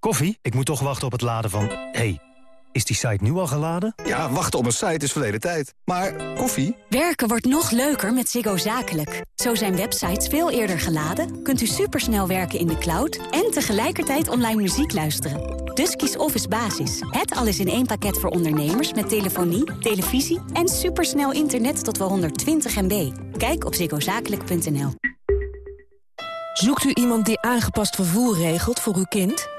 Koffie? Ik moet toch wachten op het laden van... hey, is die site nu al geladen? Ja, wachten op een site is verleden tijd. Maar koffie? Werken wordt nog leuker met Ziggo Zakelijk. Zo zijn websites veel eerder geladen, kunt u supersnel werken in de cloud... en tegelijkertijd online muziek luisteren. Dus kies Office Basis. Het alles in één pakket voor ondernemers met telefonie, televisie... en supersnel internet tot wel 120 MB. Kijk op ziggozakelijk.nl. Zoekt u iemand die aangepast vervoer regelt voor uw kind...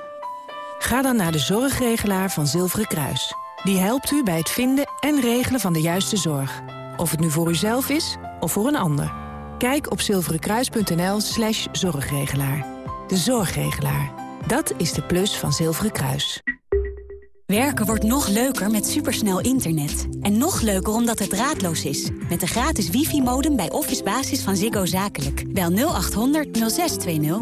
Ga dan naar de zorgregelaar van Zilveren Kruis. Die helpt u bij het vinden en regelen van de juiste zorg. Of het nu voor uzelf is of voor een ander. Kijk op zilverenkruis.nl slash zorgregelaar. De zorgregelaar. Dat is de plus van Zilveren Kruis. Werken wordt nog leuker met supersnel internet. En nog leuker omdat het draadloos is. Met de gratis wifi-modem bij Office Basis van Ziggo Zakelijk. Bel 0800 0620.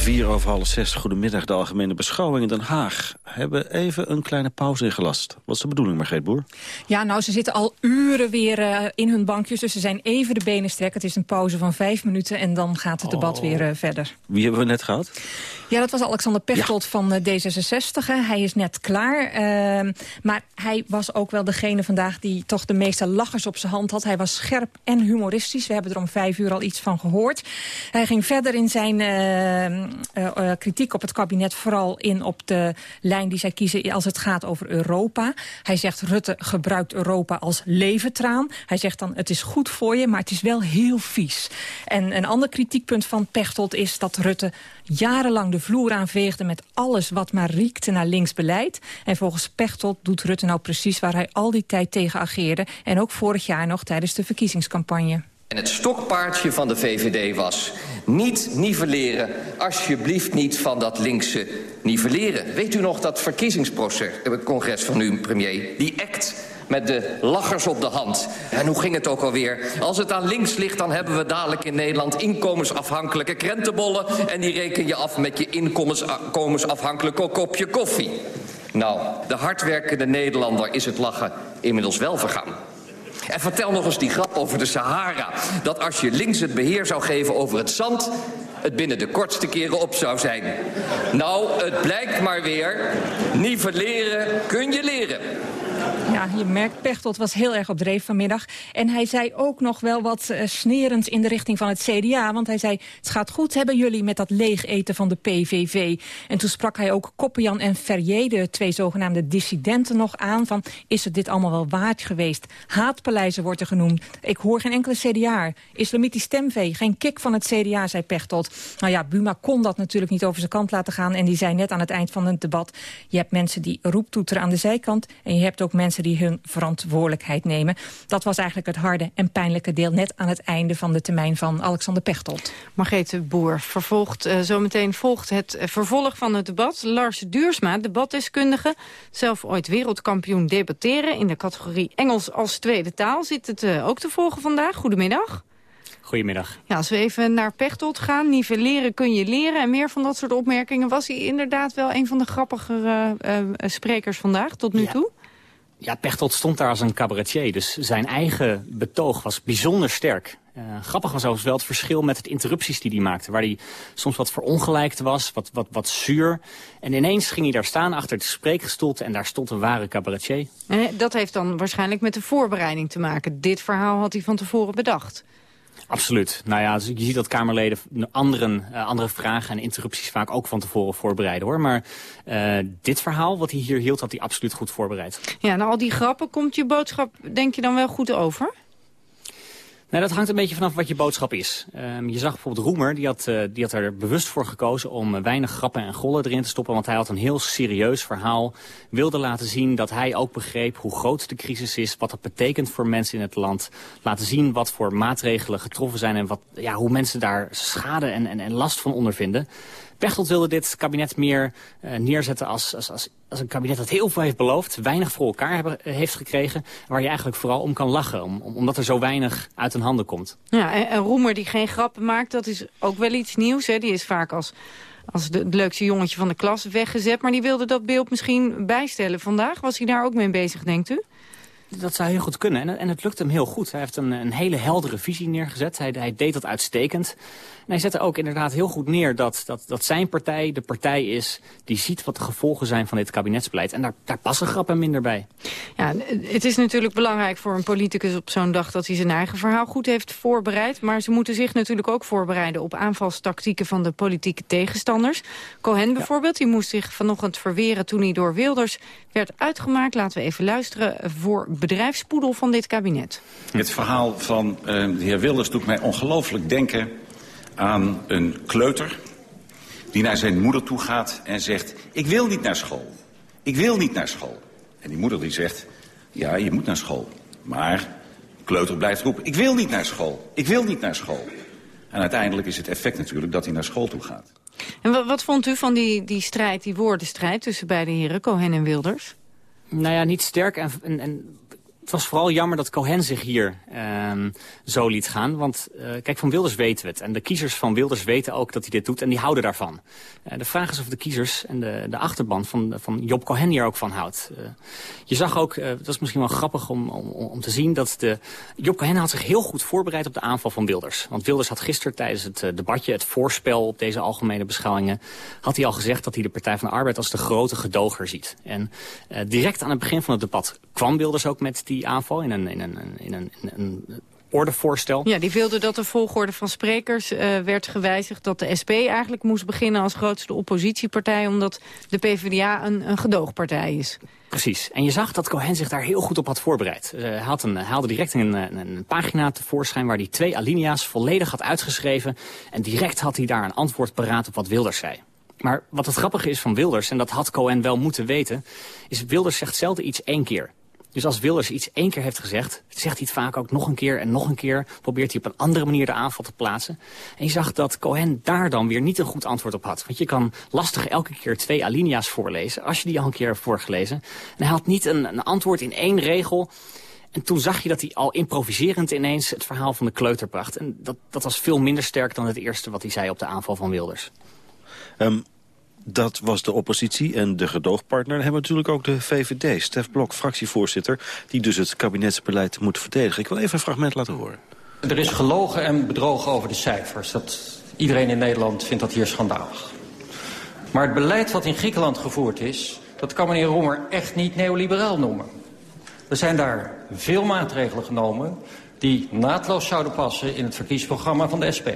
Vier over half zes, goedemiddag. De Algemene Beschouwing in Den Haag hebben even een kleine pauze ingelast. Wat is de bedoeling, Margreet Boer? Ja, nou, ze zitten al uren weer uh, in hun bankjes, dus ze zijn even de benen sterk. Het is een pauze van vijf minuten en dan gaat het debat Oh. weer uh, verder. Wie hebben we net gehad? Ja, dat was Alexander Pechtold ja. van uh, D66. Hij is net klaar. Uh, maar hij was ook wel degene vandaag die toch de meeste lachers op zijn hand had. Hij was scherp en humoristisch. We hebben er om vijf uur al iets van gehoord. Hij ging verder in zijn uh, kritiek op het kabinet vooral in op de lijn die zij kiezen als het gaat over Europa. Hij zegt Rutte gebruikt Europa als leventraan. Hij zegt dan het is goed voor je, maar het is wel heel vies. En een ander kritiekpunt van Pechtold is dat Rutte jarenlang de vloer aanveegde met alles wat maar riekte naar links beleid. En volgens Pechtold doet Rutte nou precies waar hij al die tijd tegen ageerde. En ook vorig jaar nog tijdens de verkiezingscampagne. En het stokpaardje van de VVD was niet nivelleren, alsjeblieft niet van dat linkse nivelleren. Weet u nog dat verkiezingscongres van uw premier, die act met de lachers op de hand. En hoe ging het ook alweer? Als het aan links ligt, dan hebben we dadelijk in Nederland... inkomensafhankelijke krentenbollen... en die reken je af met je inkomensafhankelijke kopje koffie. Nou, de hardwerkende Nederlander is het lachen inmiddels wel vergaan. En vertel nog eens die grap over de Sahara. Dat als je links het beheer zou geven over het zand... het binnen de kortste keren op zou zijn. Nou, het blijkt maar weer. Nivelleren kun je leren. Ja, je merkt, Pechtold was heel erg op dreef vanmiddag. En hij zei ook nog wel wat uh, snerends in de richting van het CDA. Want hij zei, het gaat goed hebben jullie met dat leeg eten van de PVV. En toen sprak hij ook Koppenjan en Ferrier, de twee zogenaamde dissidenten, nog aan. Van, is het dit allemaal wel waard geweest? Haatpaleizen wordt er genoemd. Ik hoor geen enkele CDA. Islamitisch stemvee, geen kick van het CDA, zei Pechtold. Nou ja, Buma kon dat natuurlijk niet over zijn kant laten gaan. En die zei net aan het eind van het debat... je hebt mensen die roeptoeteren aan de zijkant... en je hebt ook mensen die hun verantwoordelijkheid nemen. Dat was eigenlijk het harde en pijnlijke deel... net aan het einde van de termijn van Alexander Pechtold. Margrethe Boer vervolgt, uh, zometeen volgt het uh, vervolg van het debat. Lars Duursma, debatdeskundige, zelf ooit wereldkampioen debatteren... in de categorie Engels als tweede taal. Zit het uh, ook te volgen vandaag? Goedemiddag. Goedemiddag. Ja, als we even naar Pechtold gaan, nivelleren kun je leren... en meer van dat soort opmerkingen. Was hij inderdaad wel een van de grappigere sprekers vandaag tot nu ja. toe? Ja, Pechtold stond daar als een cabaretier, dus zijn eigen betoog was bijzonder sterk. Uh, grappig was overigens wel het verschil met het interrupties die hij maakte. Waar hij soms wat verongelijkt was, wat, wat, wat zuur. En ineens ging hij daar staan achter het spreekgestoelte en daar stond een ware cabaretier. En dat heeft dan waarschijnlijk met de voorbereiding te maken. Dit verhaal had hij van tevoren bedacht. Absoluut. Nou ja, je ziet dat Kamerleden anderen, uh, andere vragen en interrupties vaak ook van tevoren voorbereiden hoor. Maar uh, dit verhaal wat hij hier hield, had hij absoluut goed voorbereid. Ja, nou al die grappen, komt je boodschap denk je dan wel goed over? Nou, dat hangt een beetje vanaf wat je boodschap is. Um, je zag bijvoorbeeld Roemer, die had, uh, die had er bewust voor gekozen om weinig grappen en gollen erin te stoppen. Want hij had een heel serieus verhaal. Wilde laten zien dat hij ook begreep hoe groot de crisis is. Wat dat betekent voor mensen in het land. Laten zien wat voor maatregelen getroffen zijn en wat, ja, hoe mensen daar schade en, en, en last van ondervinden. Pechtold wilde dit kabinet meer uh, neerzetten als, als, als, als een kabinet dat heel veel heeft beloofd, weinig voor elkaar hebben, heeft gekregen, waar je eigenlijk vooral om kan lachen, om, om, omdat er zo weinig uit hun handen komt. Ja, en, en Roemer die geen grappen maakt, dat is ook wel iets nieuws. Hè? Die is vaak als, als de, het leukste jongetje van de klas weggezet, maar die wilde dat beeld misschien bijstellen vandaag. Was hij daar ook mee bezig, denkt u? Dat zou heel goed kunnen. En, en het lukt hem heel goed. Hij heeft een, een hele heldere visie neergezet. Hij, hij, deed dat uitstekend. En hij zette ook inderdaad heel goed neer dat, dat, dat zijn partij de partij is... die ziet wat de gevolgen zijn van dit kabinetsbeleid. En daar, daar passen grappen minder bij. Ja, het is natuurlijk belangrijk voor een politicus op zo'n dag... dat hij zijn eigen verhaal goed heeft voorbereid. Maar ze moeten zich natuurlijk ook voorbereiden... op aanvalstactieken van de politieke tegenstanders. Cohen bijvoorbeeld, die moest zich vanochtend verweren... toen hij door Wilders werd uitgemaakt. Laten we even luisteren voor bedrijfspoedel van dit kabinet. Het verhaal van uh, de heer Wilders doet mij ongelooflijk denken aan een kleuter... die naar zijn moeder toe gaat en zegt... ik wil niet naar school. Ik wil niet naar school. En die moeder die zegt... ja, je moet naar school. Maar kleuter blijft roepen... ik wil niet naar school. Ik wil niet naar school. En uiteindelijk is het effect natuurlijk dat hij naar school toe gaat. En wat, wat vond u van die, die strijd, die woordenstrijd... tussen beide heren, Cohen en Wilders? Nou ja, niet sterk en, en, en het was vooral jammer dat Cohen zich hier ehm, zo liet gaan. Want kijk, van Wilders weten we het. En de kiezers van Wilders weten ook dat hij dit doet en die houden daarvan. de vraag is of de kiezers en de, de achterban van, van Job Cohen hier ook van houdt. je zag ook, dat is misschien wel grappig om, om, om te zien... dat de, Job Cohen had zich heel goed voorbereid op de aanval van Wilders. Want Wilders had gisteren tijdens het debatje, het voorspel op deze algemene beschouwingen... had hij al gezegd dat hij de Partij van de Arbeid als de grote gedoger ziet. En direct aan het begin van het debat kwam Wilders ook met die aanval in een, in een, in een, in een ordevoorstel. Ja, die wilde dat de volgorde van sprekers uh, werd gewijzigd... dat de SP eigenlijk moest beginnen als grootste oppositiepartij... omdat de PvdA een, een gedoogpartij is. Precies. En je zag dat Cohen zich daar heel goed op had voorbereid. Uh, hij, had een, haalde direct een, een, een, pagina tevoorschijn... waar hij twee alinea's volledig had uitgeschreven... en direct had hij daar een antwoord paraat op wat Wilders zei. Maar wat het grappige is van Wilders, en dat had Cohen wel moeten weten... is Wilders zegt zelden iets één keer. Dus als Wilders iets één keer heeft gezegd, zegt hij het vaak ook nog een keer en nog een keer. Probeert hij op een andere manier de aanval te plaatsen. En je zag dat Cohen daar dan weer niet een goed antwoord op had. Want je kan lastig elke keer twee alinea's voorlezen, als je die al een keer hebt voorgelezen. En hij had niet een, een antwoord in één regel. En toen zag je dat hij al improviserend ineens het verhaal van de kleuter bracht. En dat, dat was veel minder sterk dan het eerste wat hij zei op de aanval van Wilders. Um, dat was de oppositie en de gedoogpartner. Hebben natuurlijk ook de VVD, Stef Blok, fractievoorzitter... die dus het kabinetsbeleid moet verdedigen. Ik wil even een fragment laten horen. Er is gelogen en bedrogen over de cijfers. Dat, iedereen in Nederland vindt dat hier schandalig. Maar het beleid wat in Griekenland gevoerd is... dat kan meneer Roemer echt niet neoliberaal noemen. Er zijn daar veel maatregelen genomen... die naadloos zouden passen in het verkiezingsprogramma van de SP.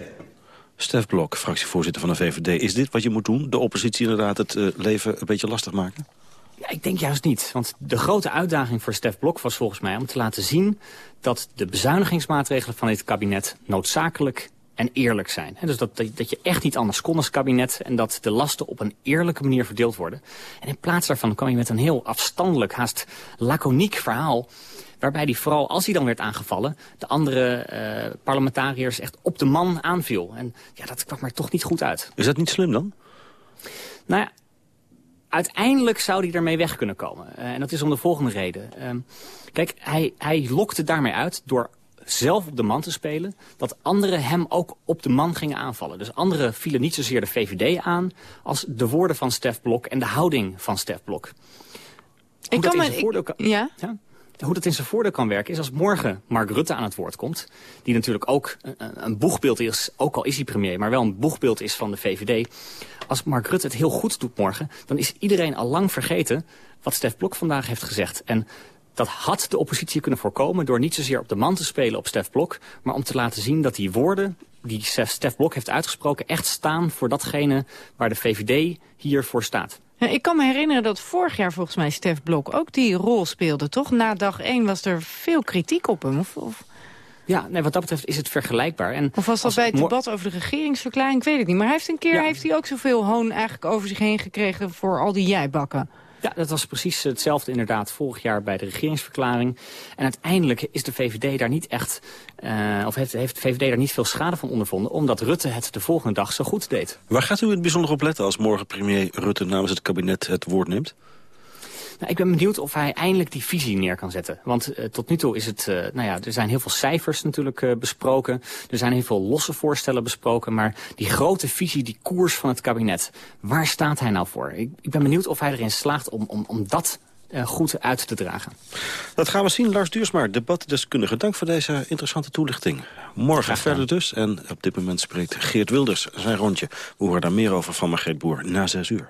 Stef Blok, fractievoorzitter van de VVD. Is dit wat je moet doen? De oppositie inderdaad het uh, leven een beetje lastig maken? Ja, ik denk juist niet. Want de grote uitdaging voor Stef Blok was volgens mij om te laten zien... dat de bezuinigingsmaatregelen van dit kabinet noodzakelijk en eerlijk zijn. dus dat, dat je echt niet anders kon als kabinet... en dat de lasten op een eerlijke manier verdeeld worden. En in plaats daarvan kwam je met een heel afstandelijk, haast laconiek verhaal waarbij hij vooral, als hij dan werd aangevallen... de andere uh, parlementariërs echt op de man aanviel. En ja, dat kwam er toch niet goed uit. Is dat niet slim dan? Nou ja, uiteindelijk zou hij ermee weg kunnen komen. Uh, en dat is om de volgende reden. Uh, kijk, hij, hij lokte daarmee uit door zelf op de man te spelen... dat anderen hem ook op de man gingen aanvallen. Dus anderen vielen niet zozeer de VVD aan... als de woorden van Stef Blok en de houding van Stef Blok. ik kan me... Ik, ja? ja? Hoe dat in zijn voordeel kan werken is als morgen Mark Rutte aan het woord komt. Die natuurlijk ook een, boegbeeld is, ook al is hij premier, maar wel een boegbeeld is van de VVD. Als Mark Rutte het heel goed doet morgen, dan is iedereen al lang vergeten wat Stef Blok vandaag heeft gezegd. En dat had de oppositie kunnen voorkomen door niet zozeer op de man te spelen op Stef Blok, maar om te laten zien dat die woorden die Stef Blok heeft uitgesproken echt staan voor datgene waar de VVD hier voor staat. Ja, ik kan me herinneren dat vorig jaar volgens mij Stef Blok ook die rol speelde, toch? Na dag één was er veel kritiek op hem. Of, of... Ja, nee, wat dat betreft is het vergelijkbaar. En of was dat bij het debat over de regeringsverklaring? Ik weet het niet. Maar hij heeft een keer heeft hij ook zoveel hoon eigenlijk over zich heen gekregen voor al die jijbakken. Ja, dat was precies hetzelfde inderdaad vorig jaar bij de regeringsverklaring. En uiteindelijk is de VVD daar niet echt, uh, of heeft, heeft de VVD daar niet veel schade van ondervonden, omdat Rutte het de volgende dag zo goed deed. Waar gaat u het bijzonder op letten als morgen premier Rutte namens het kabinet het woord neemt? Nou, ik ben benieuwd of hij eindelijk die visie neer kan zetten. Want uh, tot nu toe is het, uh, nou ja, er zijn heel veel cijfers natuurlijk uh, besproken. Er zijn heel veel losse voorstellen besproken. Maar die grote visie, die koers van het kabinet, waar staat hij nou voor? Ik, ik ben benieuwd of hij erin slaagt om, om, om dat goed uit te dragen. Dat gaan we zien. Lars Duursma, debatdeskundige. Dank voor deze interessante toelichting. Morgen verder dus. En op dit moment spreekt Geert Wilders zijn rondje. We horen daar meer over van Margreet Boer na zes uur.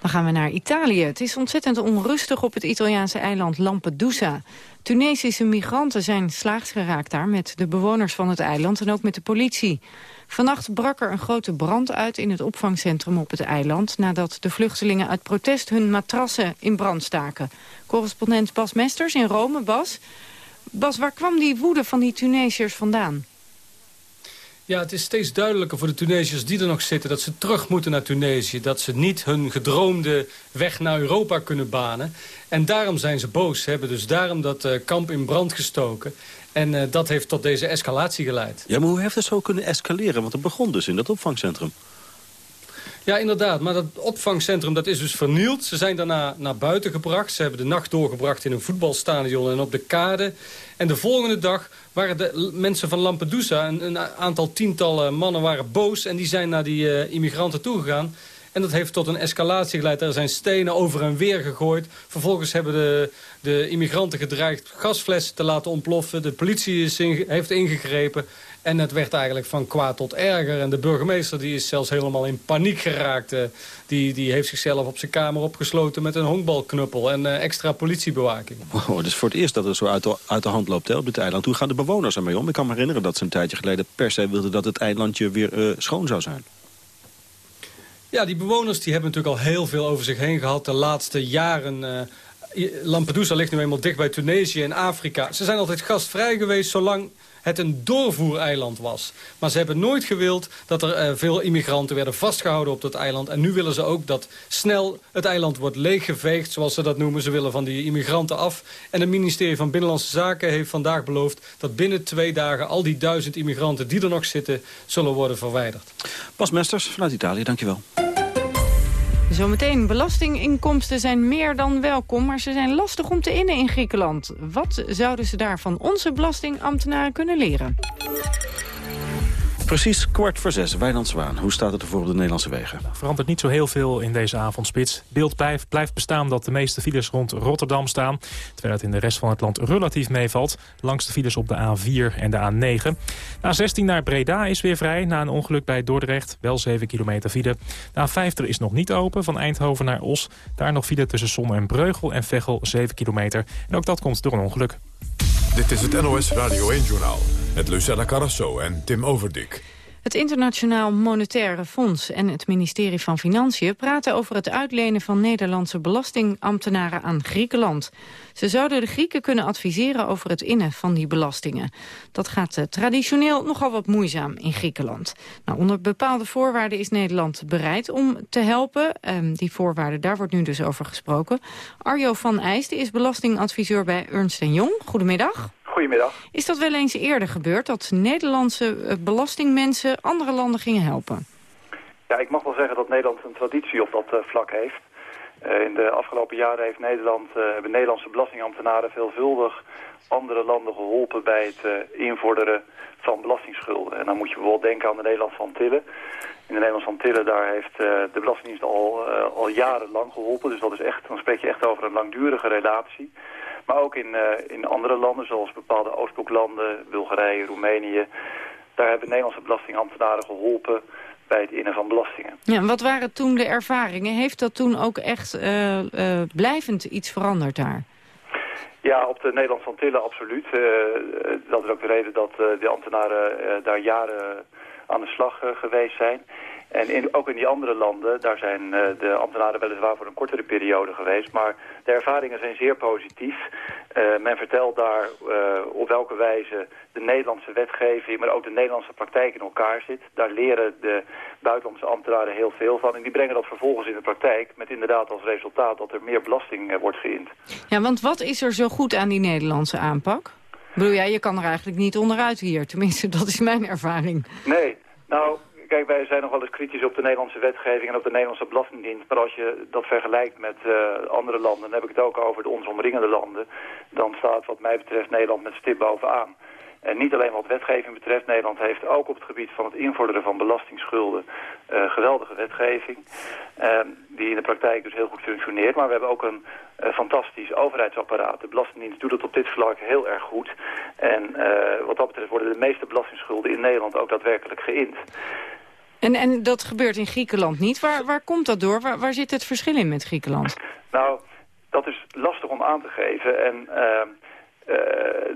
Dan gaan we naar Italië. Het is ontzettend onrustig op het Italiaanse eiland Lampedusa. Tunesische migranten zijn slaags geraakt daar met de bewoners van het eiland en ook met de politie. Vannacht brak er een grote brand uit in het opvangcentrum op het eiland... nadat de vluchtelingen uit protest hun matrassen in brand staken. Correspondent Bas Mesters in Rome. Bas, Bas waar kwam die woede van die Tunesiërs vandaan? Ja, het is steeds duidelijker voor de Tunesiërs die er nog zitten... dat ze terug moeten naar Tunesië. Dat ze niet hun gedroomde weg naar Europa kunnen banen. En daarom zijn ze boos. Hebben dus daarom dat uh, kamp in brand gestoken. En uh, dat heeft tot deze escalatie geleid. Ja, maar hoe heeft het zo kunnen escaleren? Want het begon dus in dat opvangcentrum. Ja, inderdaad. Maar dat opvangcentrum dat is dus vernield. Ze zijn daarna naar buiten gebracht. Ze hebben de nacht doorgebracht in een voetbalstadion en op de kade. En de volgende dag waren de mensen van Lampedusa... een, een aantal tientallen mannen waren boos... en die zijn naar die uh, immigranten toegegaan. En dat heeft tot een escalatie geleid. Er zijn stenen over en weer gegooid. Vervolgens hebben de, de immigranten gedreigd gasflessen te laten ontploffen. De politie is heeft ingegrepen. En het werd eigenlijk van kwaad tot erger. En de burgemeester die is zelfs helemaal in paniek geraakt. Eh, die, die heeft zichzelf op zijn kamer opgesloten met een honkbalknuppel en uh, extra politiebewaking. Wow, dus voor het eerst dat het zo uit de, uit de hand loopt hè, op dit eiland. Hoe gaan de bewoners ermee om? Ik kan me herinneren dat ze een tijdje geleden per se wilden dat het eilandje weer uh, schoon zou zijn. Ja, die bewoners die hebben natuurlijk al heel veel over zich heen gehad de laatste jaren. Lampedusa ligt nu eenmaal dicht bij Tunesië en Afrika. Ze zijn altijd gastvrij geweest zolang het een doorvoereiland was. Maar ze hebben nooit gewild dat er uh, veel immigranten werden vastgehouden op dat eiland. En nu willen ze ook dat snel het eiland wordt leeggeveegd, zoals ze dat noemen. Ze willen van die immigranten af. En het ministerie van Binnenlandse Zaken heeft vandaag beloofd... dat binnen twee dagen al die duizend immigranten die er nog zitten... zullen worden verwijderd. Bas Mesters vanuit Italië, dankjewel. Zometeen, belastinginkomsten zijn meer dan welkom... maar ze zijn lastig om te innen in Griekenland. Wat zouden ze daar van onze belastingambtenaren kunnen leren? Precies kwart voor zes, Wijnand Zwaan. Hoe staat het ervoor op de Nederlandse wegen? Verandert niet zo heel veel in deze avondspits. Beeld blijft, blijft bestaan dat de meeste files rond Rotterdam staan... terwijl het in de rest van het land relatief meevalt... langs de files op de A4 en de A9. De A16 naar Breda is weer vrij na een ongeluk bij Dordrecht. Wel 7 kilometer file. De A50 is nog niet open, van Eindhoven naar Os. Daar nog file tussen Somme en Breugel en Veghel 7 kilometer. En ook dat komt door een ongeluk. Dit is het NOS Radio 1-journaal met Lucella Carrasso en Tim Overdik. Het Internationaal Monetaire Fonds en het ministerie van Financiën praten over het uitlenen van Nederlandse belastingambtenaren aan Griekenland. Ze zouden de Grieken kunnen adviseren over het innen van die belastingen. Dat gaat uh, traditioneel nogal wat moeizaam in Griekenland. Nou, onder bepaalde voorwaarden is Nederland bereid om te helpen. Um, die voorwaarden, daar wordt nu dus over gesproken. Arjo van Eijst is belastingadviseur bij Ernst Jong. Goedemiddag. Goedemiddag. Is dat wel eens eerder gebeurd dat Nederlandse eh, belastingmensen andere landen gingen helpen? Ja, ik mag wel zeggen dat Nederland een traditie op dat uh, vlak heeft. Uh, in de afgelopen jaren heeft Nederland, hebben Nederlandse belastingambtenaren veelvuldig andere landen geholpen bij het invorderen van belastingsschulden. En dan moet je bijvoorbeeld denken aan de Nederlandse Antillen. In de Nederlandse Antillen daar heeft de Belastingdienst al, al jarenlang geholpen. Dus dat is echt, dan spreek je echt over een langdurige relatie. Maar ook in, uh, in andere landen, zoals bepaalde Oostbloklanden, Bulgarije, Roemenië. Daar hebben Nederlandse belastingambtenaren geholpen bij het innen van belastingen. Ja, wat waren toen de ervaringen? Heeft dat toen ook echt uh, uh, blijvend iets veranderd daar? Ja, op de Nederlandse Antillen absoluut. dat is ook de reden dat de ambtenaren daar jaren aan de slag geweest zijn. En in, ook in die andere landen, daar zijn uh, de ambtenaren weliswaar voor een kortere periode geweest. Maar de ervaringen zijn zeer positief. Uh, men vertelt daar uh, op welke wijze de Nederlandse wetgeving, maar ook de Nederlandse praktijk in elkaar zit. Daar leren de buitenlandse ambtenaren heel veel van. En die brengen dat vervolgens in de praktijk met inderdaad als resultaat dat er meer belasting wordt geïnd. Ja, want wat is er zo goed aan die Nederlandse aanpak? Ik bedoel, jij, je kan er eigenlijk niet onderuit hier. Tenminste, dat is mijn ervaring. Nee, nou, kijk, wij zijn nog wel eens kritisch op de Nederlandse wetgeving en op de Nederlandse belastingdienst. Maar als je dat vergelijkt met uh, andere landen, dan heb ik het ook over de ons omringende landen, dan staat wat mij betreft Nederland met stip bovenaan. En niet alleen wat wetgeving betreft, Nederland heeft ook op het gebied van het invorderen van belastingsschulden uh, geweldige wetgeving. Uh, die in de praktijk dus heel goed functioneert. Maar we hebben ook een uh, fantastisch overheidsapparaat. De Belastingdienst doet het op dit vlak heel erg goed. En wat dat betreft worden de meeste belastingsschulden in Nederland ook daadwerkelijk geïnd. En, en dat gebeurt in Griekenland niet. Waar, waar komt dat door? Waar, waar zit het verschil in met Griekenland? Nou, dat is lastig om aan te geven. En uh,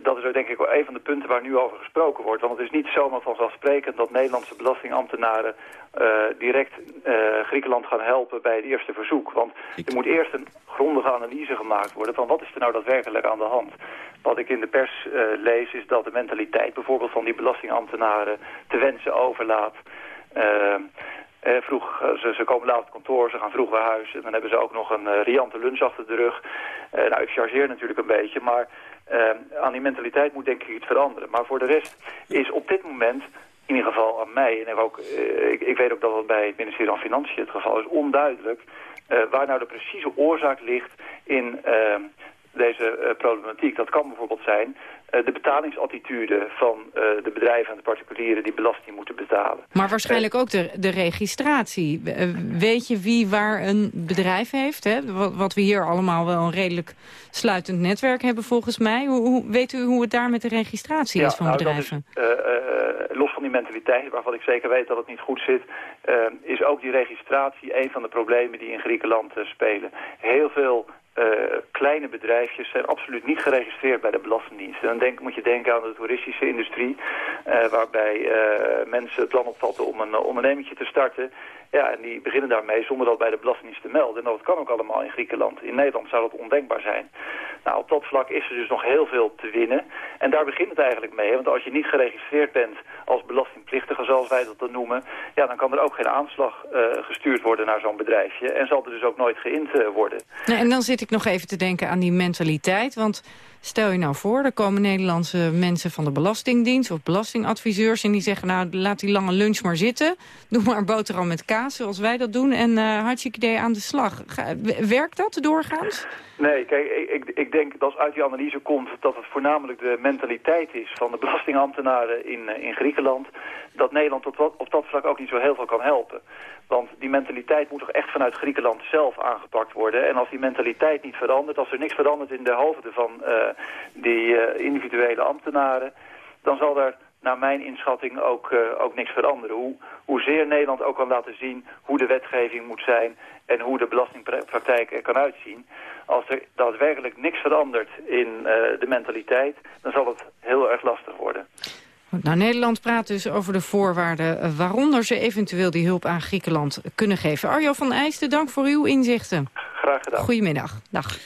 dat is ook denk ik wel een van de punten waar nu over gesproken wordt. Want het is niet zomaar vanzelfsprekend dat Nederlandse belastingambtenaren uh, direct uh, Griekenland gaan helpen bij het eerste verzoek. Want er moet eerst een grondige analyse gemaakt worden van wat is er nou daadwerkelijk aan de hand. Wat ik in de pers lees is dat de mentaliteit bijvoorbeeld van die belastingambtenaren te wensen overlaat. Uh, vroeg, ze, ze, komen laat op het kantoor, ze gaan vroeg naar huis en dan hebben ze ook nog een uh, riante lunch achter de rug. Uh, nou, ik chargeer natuurlijk een beetje, maar aan die mentaliteit moet denk ik iets veranderen. Maar voor de rest is op dit moment in ieder geval aan mij, en ook, ik, ik, weet ook dat dat bij het ministerie van Financiën het geval is, onduidelijk waar nou de precieze oorzaak ligt in deze problematiek. Dat kan bijvoorbeeld zijn eh, de betalingsattitude van eh, de bedrijven en de particulieren die belasting moeten betalen. Maar waarschijnlijk ook de, de registratie. Eh, weet je wie waar een bedrijf heeft? Hè? Wat, we hier allemaal wel een redelijk sluitend netwerk hebben volgens mij. Hoe, hoe weet u hoe het daar met de registratie is van nou, bedrijven? Is, los van die mentaliteit, waarvan ik zeker weet dat het niet goed zit... is ook die registratie een van de problemen die in Griekenland spelen. Heel veel uh, kleine bedrijfjes zijn absoluut niet geregistreerd bij de Belastingdienst. En dan denk, moet je denken aan de toeristische industrie, uh, waarbij uh, mensen het plan opvatten om een ondernemetje te starten. Ja, en die beginnen daarmee zonder dat bij de Belastingdienst te melden. En dat kan ook allemaal in Griekenland. In Nederland zou dat ondenkbaar zijn. Nou, op dat vlak is er dus nog heel veel te winnen. En daar begint het eigenlijk mee. Want als je niet geregistreerd bent als belastingplichtige, zoals wij dat dan noemen... ja, dan kan er ook geen aanslag gestuurd worden naar zo'n bedrijfje. En zal er dus ook nooit geïnd uh, worden. En dan zit ik nog even te denken aan die mentaliteit. Want Stel je nou voor, er komen Nederlandse mensen van de Belastingdienst... of belastingadviseurs en die zeggen... nou, laat die lange lunch maar zitten. Doe maar boterham met kaas, zoals wij dat doen. En uh, hartstikke idee aan de slag. werkt dat doorgaans? Nee, kijk, ik, ik denk dat als uit die analyse komt... dat het voornamelijk de mentaliteit is van de belastingambtenaren in, eh, in Griekenland... dat Nederland op, op dat vlak ook niet zo heel veel kan helpen. Want die mentaliteit moet toch echt vanuit Griekenland zelf aangepakt worden. En als die mentaliteit niet verandert, als er niks verandert in de hoofden van uh, die uh, individuele ambtenaren... dan zal er naar mijn inschatting ook, ook niks veranderen. Hoe, hoezeer Nederland ook kan laten zien hoe de wetgeving moet zijn... en hoe de belastingpraktijk er kan uitzien. Als er daadwerkelijk niks verandert in de mentaliteit... dan zal het heel erg lastig worden. Nou, Nederland praat dus over de voorwaarden eh, waaronder ze eventueel die hulp aan Griekenland kunnen geven. Arjo van Eijsten, dank voor uw inzichten. Graag gedaan. Goedemiddag. Dag.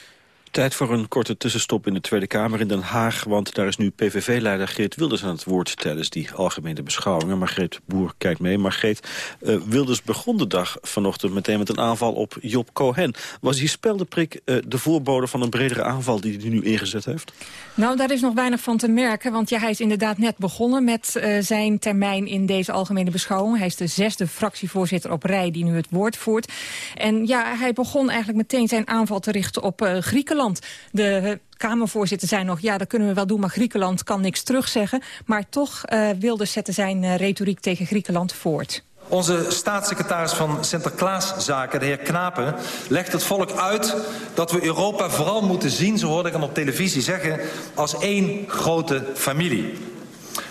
Tijd voor een korte tussenstop in de Tweede Kamer in Den Haag... want daar is nu PVV-leider Geert Wilders aan het woord... tijdens die algemene beschouwingen. Margreet Boer kijkt mee. Margreet, uh, Wilders begon de dag vanochtend meteen met een aanval op Job Cohen. Was die speldeprik uh, de voorbode van een bredere aanval die hij nu ingezet heeft? Nou, daar is nog weinig van te merken. Want ja, hij is inderdaad net begonnen met uh, zijn termijn in deze algemene beschouwing. Hij is de zesde fractievoorzitter op rij die nu het woord voert. En ja, hij begon eigenlijk meteen zijn aanval te richten op Griekenland. De Kamervoorzitter zei nog, ja, dat kunnen we wel doen... maar Griekenland kan niks terugzeggen. Maar toch uh, wilde zetten zijn uh, retoriek tegen Griekenland voort. Onze staatssecretaris van Sinterklaaszaken, de heer Knapen... legt het volk uit dat we Europa vooral moeten zien... zo hoorde ik hem op televisie zeggen... als één grote familie.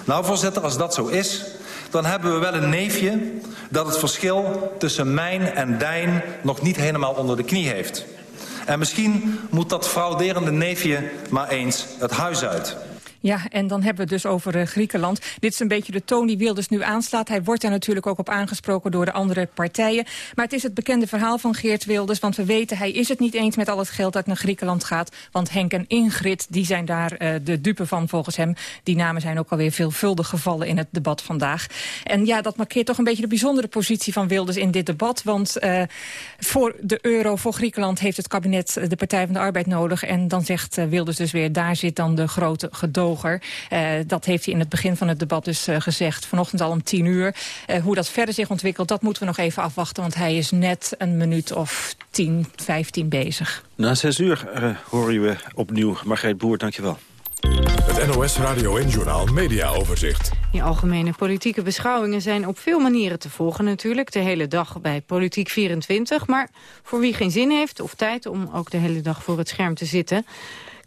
Nou, voorzitter, als dat zo is... dan hebben we wel een neefje dat het verschil tussen mijn en dijn... nog niet helemaal onder de knie heeft. En misschien moet dat frauderende neefje maar eens het huis uit. Ja, en dan hebben we het dus over uh, Griekenland. Dit is een beetje de toon die Wilders nu aanslaat. Hij wordt daar natuurlijk ook op aangesproken door de andere partijen. Maar het is het bekende verhaal van Geert Wilders. Want we weten, hij is het niet eens met al het geld dat naar Griekenland gaat. Want Henk en Ingrid, die zijn daar uh, de dupe van volgens hem. Die namen zijn ook alweer veelvuldig gevallen in het debat vandaag. En ja, dat markeert toch een beetje de bijzondere positie van Wilders in dit debat. Want uh, voor de euro, voor Griekenland, heeft het kabinet de Partij van de Arbeid nodig. En dan zegt Wilders dus weer, daar zit dan de grote gedoog uh, dat heeft hij in het begin van het debat dus uh, gezegd. Vanochtend al om tien uur. Uh, hoe dat verder zich ontwikkelt, dat moeten we nog even afwachten. Want hij is net een minuut of tien, vijftien bezig. Na zes uur horen we opnieuw Margreet Boer, dankjewel. Het NOS Radio en Journaal Media Overzicht. Die algemene politieke beschouwingen zijn op veel manieren te volgen natuurlijk. De hele dag bij Politiek 24. Maar voor wie geen zin heeft of tijd om ook de hele dag voor het scherm te zitten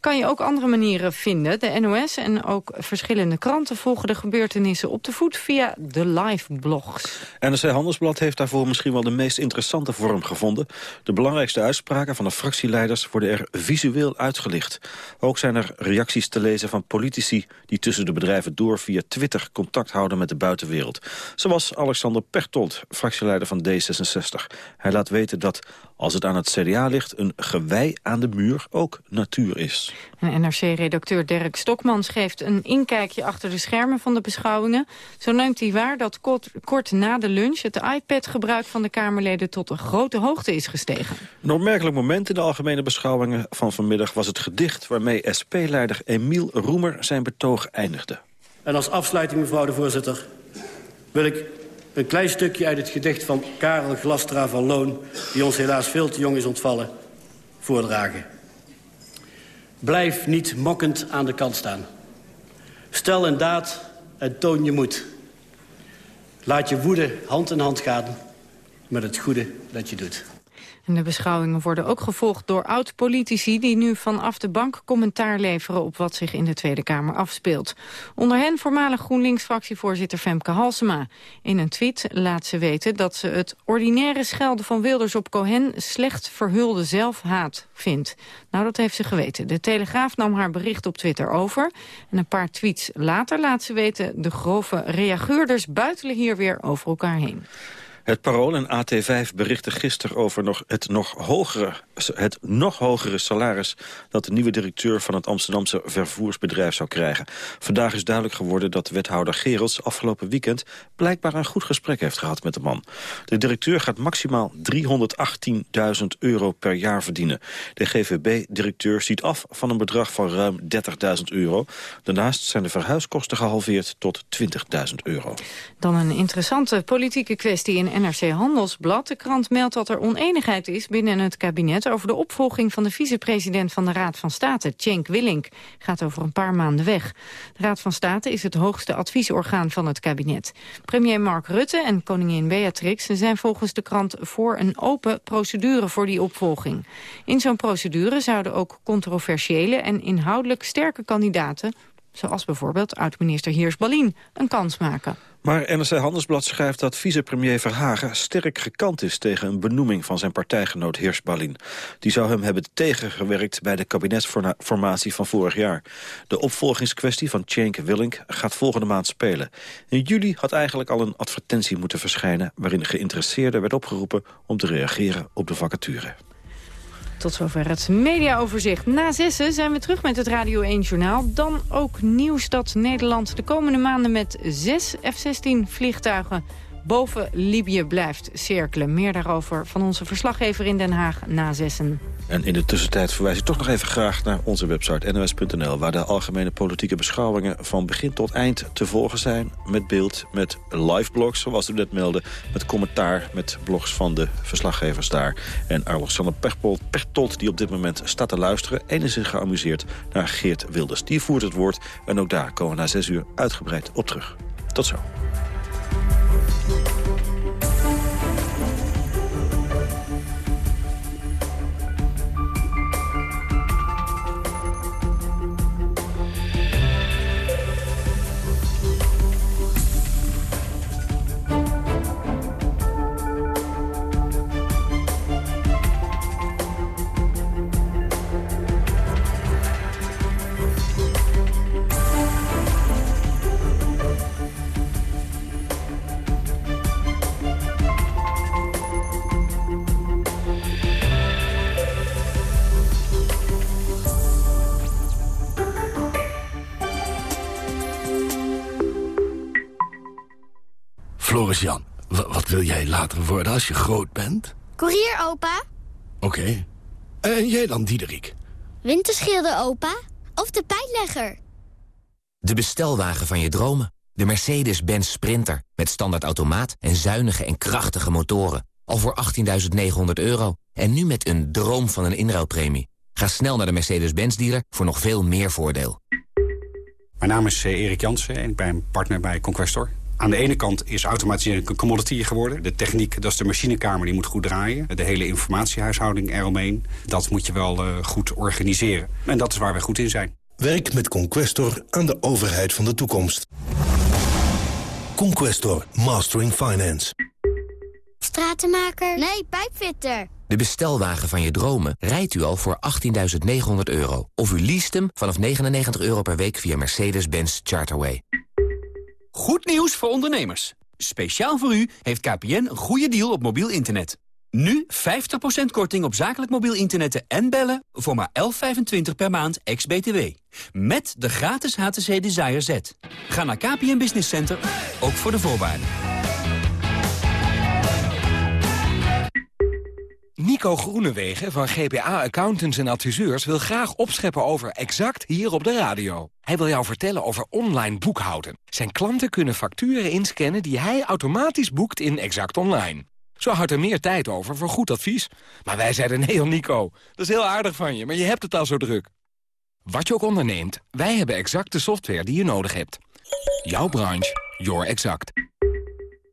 kan je ook andere manieren vinden. De NOS en ook verschillende kranten volgen de gebeurtenissen op de voet via de live blogs. NRC Handelsblad heeft daarvoor misschien wel de meest interessante vorm gevonden. De belangrijkste uitspraken van de fractieleiders worden er visueel uitgelicht. Ook zijn er reacties te lezen van politici die tussen de bedrijven door via Twitter contact houden met de buitenwereld. Zoals Alexander Pechtold, fractieleider van D66. Hij laat weten dat als het aan het CDA ligt, een gewei aan de muur ook natuur is. NRC-redacteur Dirk Stokmans geeft een inkijkje achter de schermen van de beschouwingen. Zo neemt hij waar dat kort, kort na de lunch het iPad-gebruik van de Kamerleden tot een grote hoogte is gestegen. Een opmerkelijk moment in de algemene beschouwingen van vanmiddag was het gedicht waarmee SP-leider Emiel Roemer zijn betoog eindigde. En als afsluiting, mevrouw de voorzitter, wil ik een klein stukje uit het gedicht van Karel Glastra van Loon... die ons helaas veel te jong is ontvallen, voordragen. Blijf niet mokkend aan de kant staan. Stel een daad en toon je moed. Laat je woede hand in hand gaan met het goede dat je doet. De beschouwingen worden ook gevolgd door oud-politici... die nu vanaf de bank commentaar leveren op wat zich in de Tweede Kamer afspeelt. Onder hen voormalig GroenLinks-fractievoorzitter Femke Halsema. In een tweet laat ze weten dat ze het ordinaire schelden van Wilders op Cohen... slecht verhulde zelfhaat vindt. Nou, dat heeft ze geweten. De Telegraaf nam haar bericht op Twitter over. En een paar tweets later laat ze weten... de grove reageurders buitelen hier weer over elkaar heen. Het Parool en AT5 berichten gisteren over nog het, nog hogere, het nog hogere salaris... dat de nieuwe directeur van het Amsterdamse vervoersbedrijf zou krijgen. Vandaag is duidelijk geworden dat wethouder Gerels afgelopen weekend... blijkbaar een goed gesprek heeft gehad met de man. De directeur gaat maximaal 318.000 euro per jaar verdienen. De GVB-directeur ziet af van een bedrag van ruim 30.000 euro. Daarnaast zijn de verhuiskosten gehalveerd tot 20.000 euro. Dan een interessante politieke kwestie in NRC Handelsblad. De krant meldt dat er oneenigheid is binnen het kabinet... over de opvolging van de vicepresident van de Raad van State, Cenk Willink. Gaat over een paar maanden weg. De Raad van State is het hoogste adviesorgaan van het kabinet. Premier Mark Rutte en koningin Beatrix zijn volgens de krant... voor een open procedure voor die opvolging. In zo'n procedure zouden ook controversiële en inhoudelijk sterke kandidaten zoals bijvoorbeeld oud-minister Heers Ballin, een kans maken. Maar NRC Handelsblad schrijft dat vicepremier Verhagen sterk gekant is tegen een benoeming van zijn partijgenoot Heers Ballin. Die zou hem hebben tegengewerkt bij de kabinetsformatie van vorig jaar. De opvolgingskwestie van Cenk Willink gaat volgende maand spelen. In juli had eigenlijk al een advertentie moeten verschijnen waarin geïnteresseerden werd opgeroepen om te reageren op de vacature. Tot zover het mediaoverzicht. Na zessen zijn we terug met het Radio 1 Journaal. Dan ook nieuws dat Nederland de komende maanden met zes F-16 vliegtuigen boven Libië blijft cirkelen. Meer daarover van onze verslaggever in Den Haag na zessen. En in de tussentijd verwijs ik toch nog even graag naar onze website nos.nl... waar de algemene politieke beschouwingen van begin tot eind te volgen zijn. Met beeld, met live blogs, zoals u net meldde. Met commentaar, met blogs van de verslaggevers daar. En Alexander Pechtold, die op dit moment staat te luisteren... en is zich geamuseerd naar Geert Wilders. Die voert het woord en ook daar komen we na zes uur uitgebreid op terug. Tot zo. Als je groot bent? Koerier, opa. Oké. En jij dan, Diederik? Winterschilder, opa. Of de pijnlegger. De bestelwagen van je dromen. De Mercedes-Benz Sprinter. Met standaard automaat en zuinige en krachtige motoren. Al voor 18.900 euro. En nu met een droom van een inruilpremie. Ga snel naar de Mercedes-Benz dealer voor nog veel meer voordeel. Mijn naam is eh, Erik Jansen en ik ben partner bij Conquestor. Aan de ene kant is automatisering een commodity geworden. De techniek, dat is de machinekamer, die moet goed draaien. De hele informatiehuishouding eromheen, dat moet je wel uh, goed organiseren. En dat is waar we goed in zijn. Werk met Conquestor aan de overheid van de toekomst. Conquestor, Mastering Finance. Stratenmaker? Nee, pijpfitter. De bestelwagen van je dromen rijdt u al voor 18.900 euro. Of u leest hem vanaf 99 euro per week via Mercedes-Benz Charterway. Goed nieuws voor ondernemers. Speciaal voor u heeft KPN een goede deal op mobiel internet. Nu 50% korting op zakelijk mobiel internet en bellen voor maar 11,25 per maand ex-BTW. Met de gratis HTC Desire Z. Ga naar KPN Business Center, ook voor de voorwaarden. Nico Groenewegen van GPA Accountants en Adviseurs wil graag opscheppen over Exact hier op de radio. Hij wil jou vertellen over online boekhouden. Zijn klanten kunnen facturen inscannen die hij automatisch boekt in Exact Online. Zo houdt er meer tijd over voor goed advies. Maar wij zeiden nee Nico, dat is heel aardig van je, maar je hebt het al zo druk. Wat je ook onderneemt, wij hebben exact de software die je nodig hebt. Jouw branche, your exact.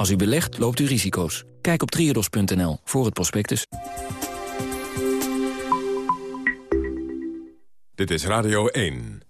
Als u belegt, loopt u risico's. Kijk op triodos.nl voor het prospectus. Dit is Radio 1.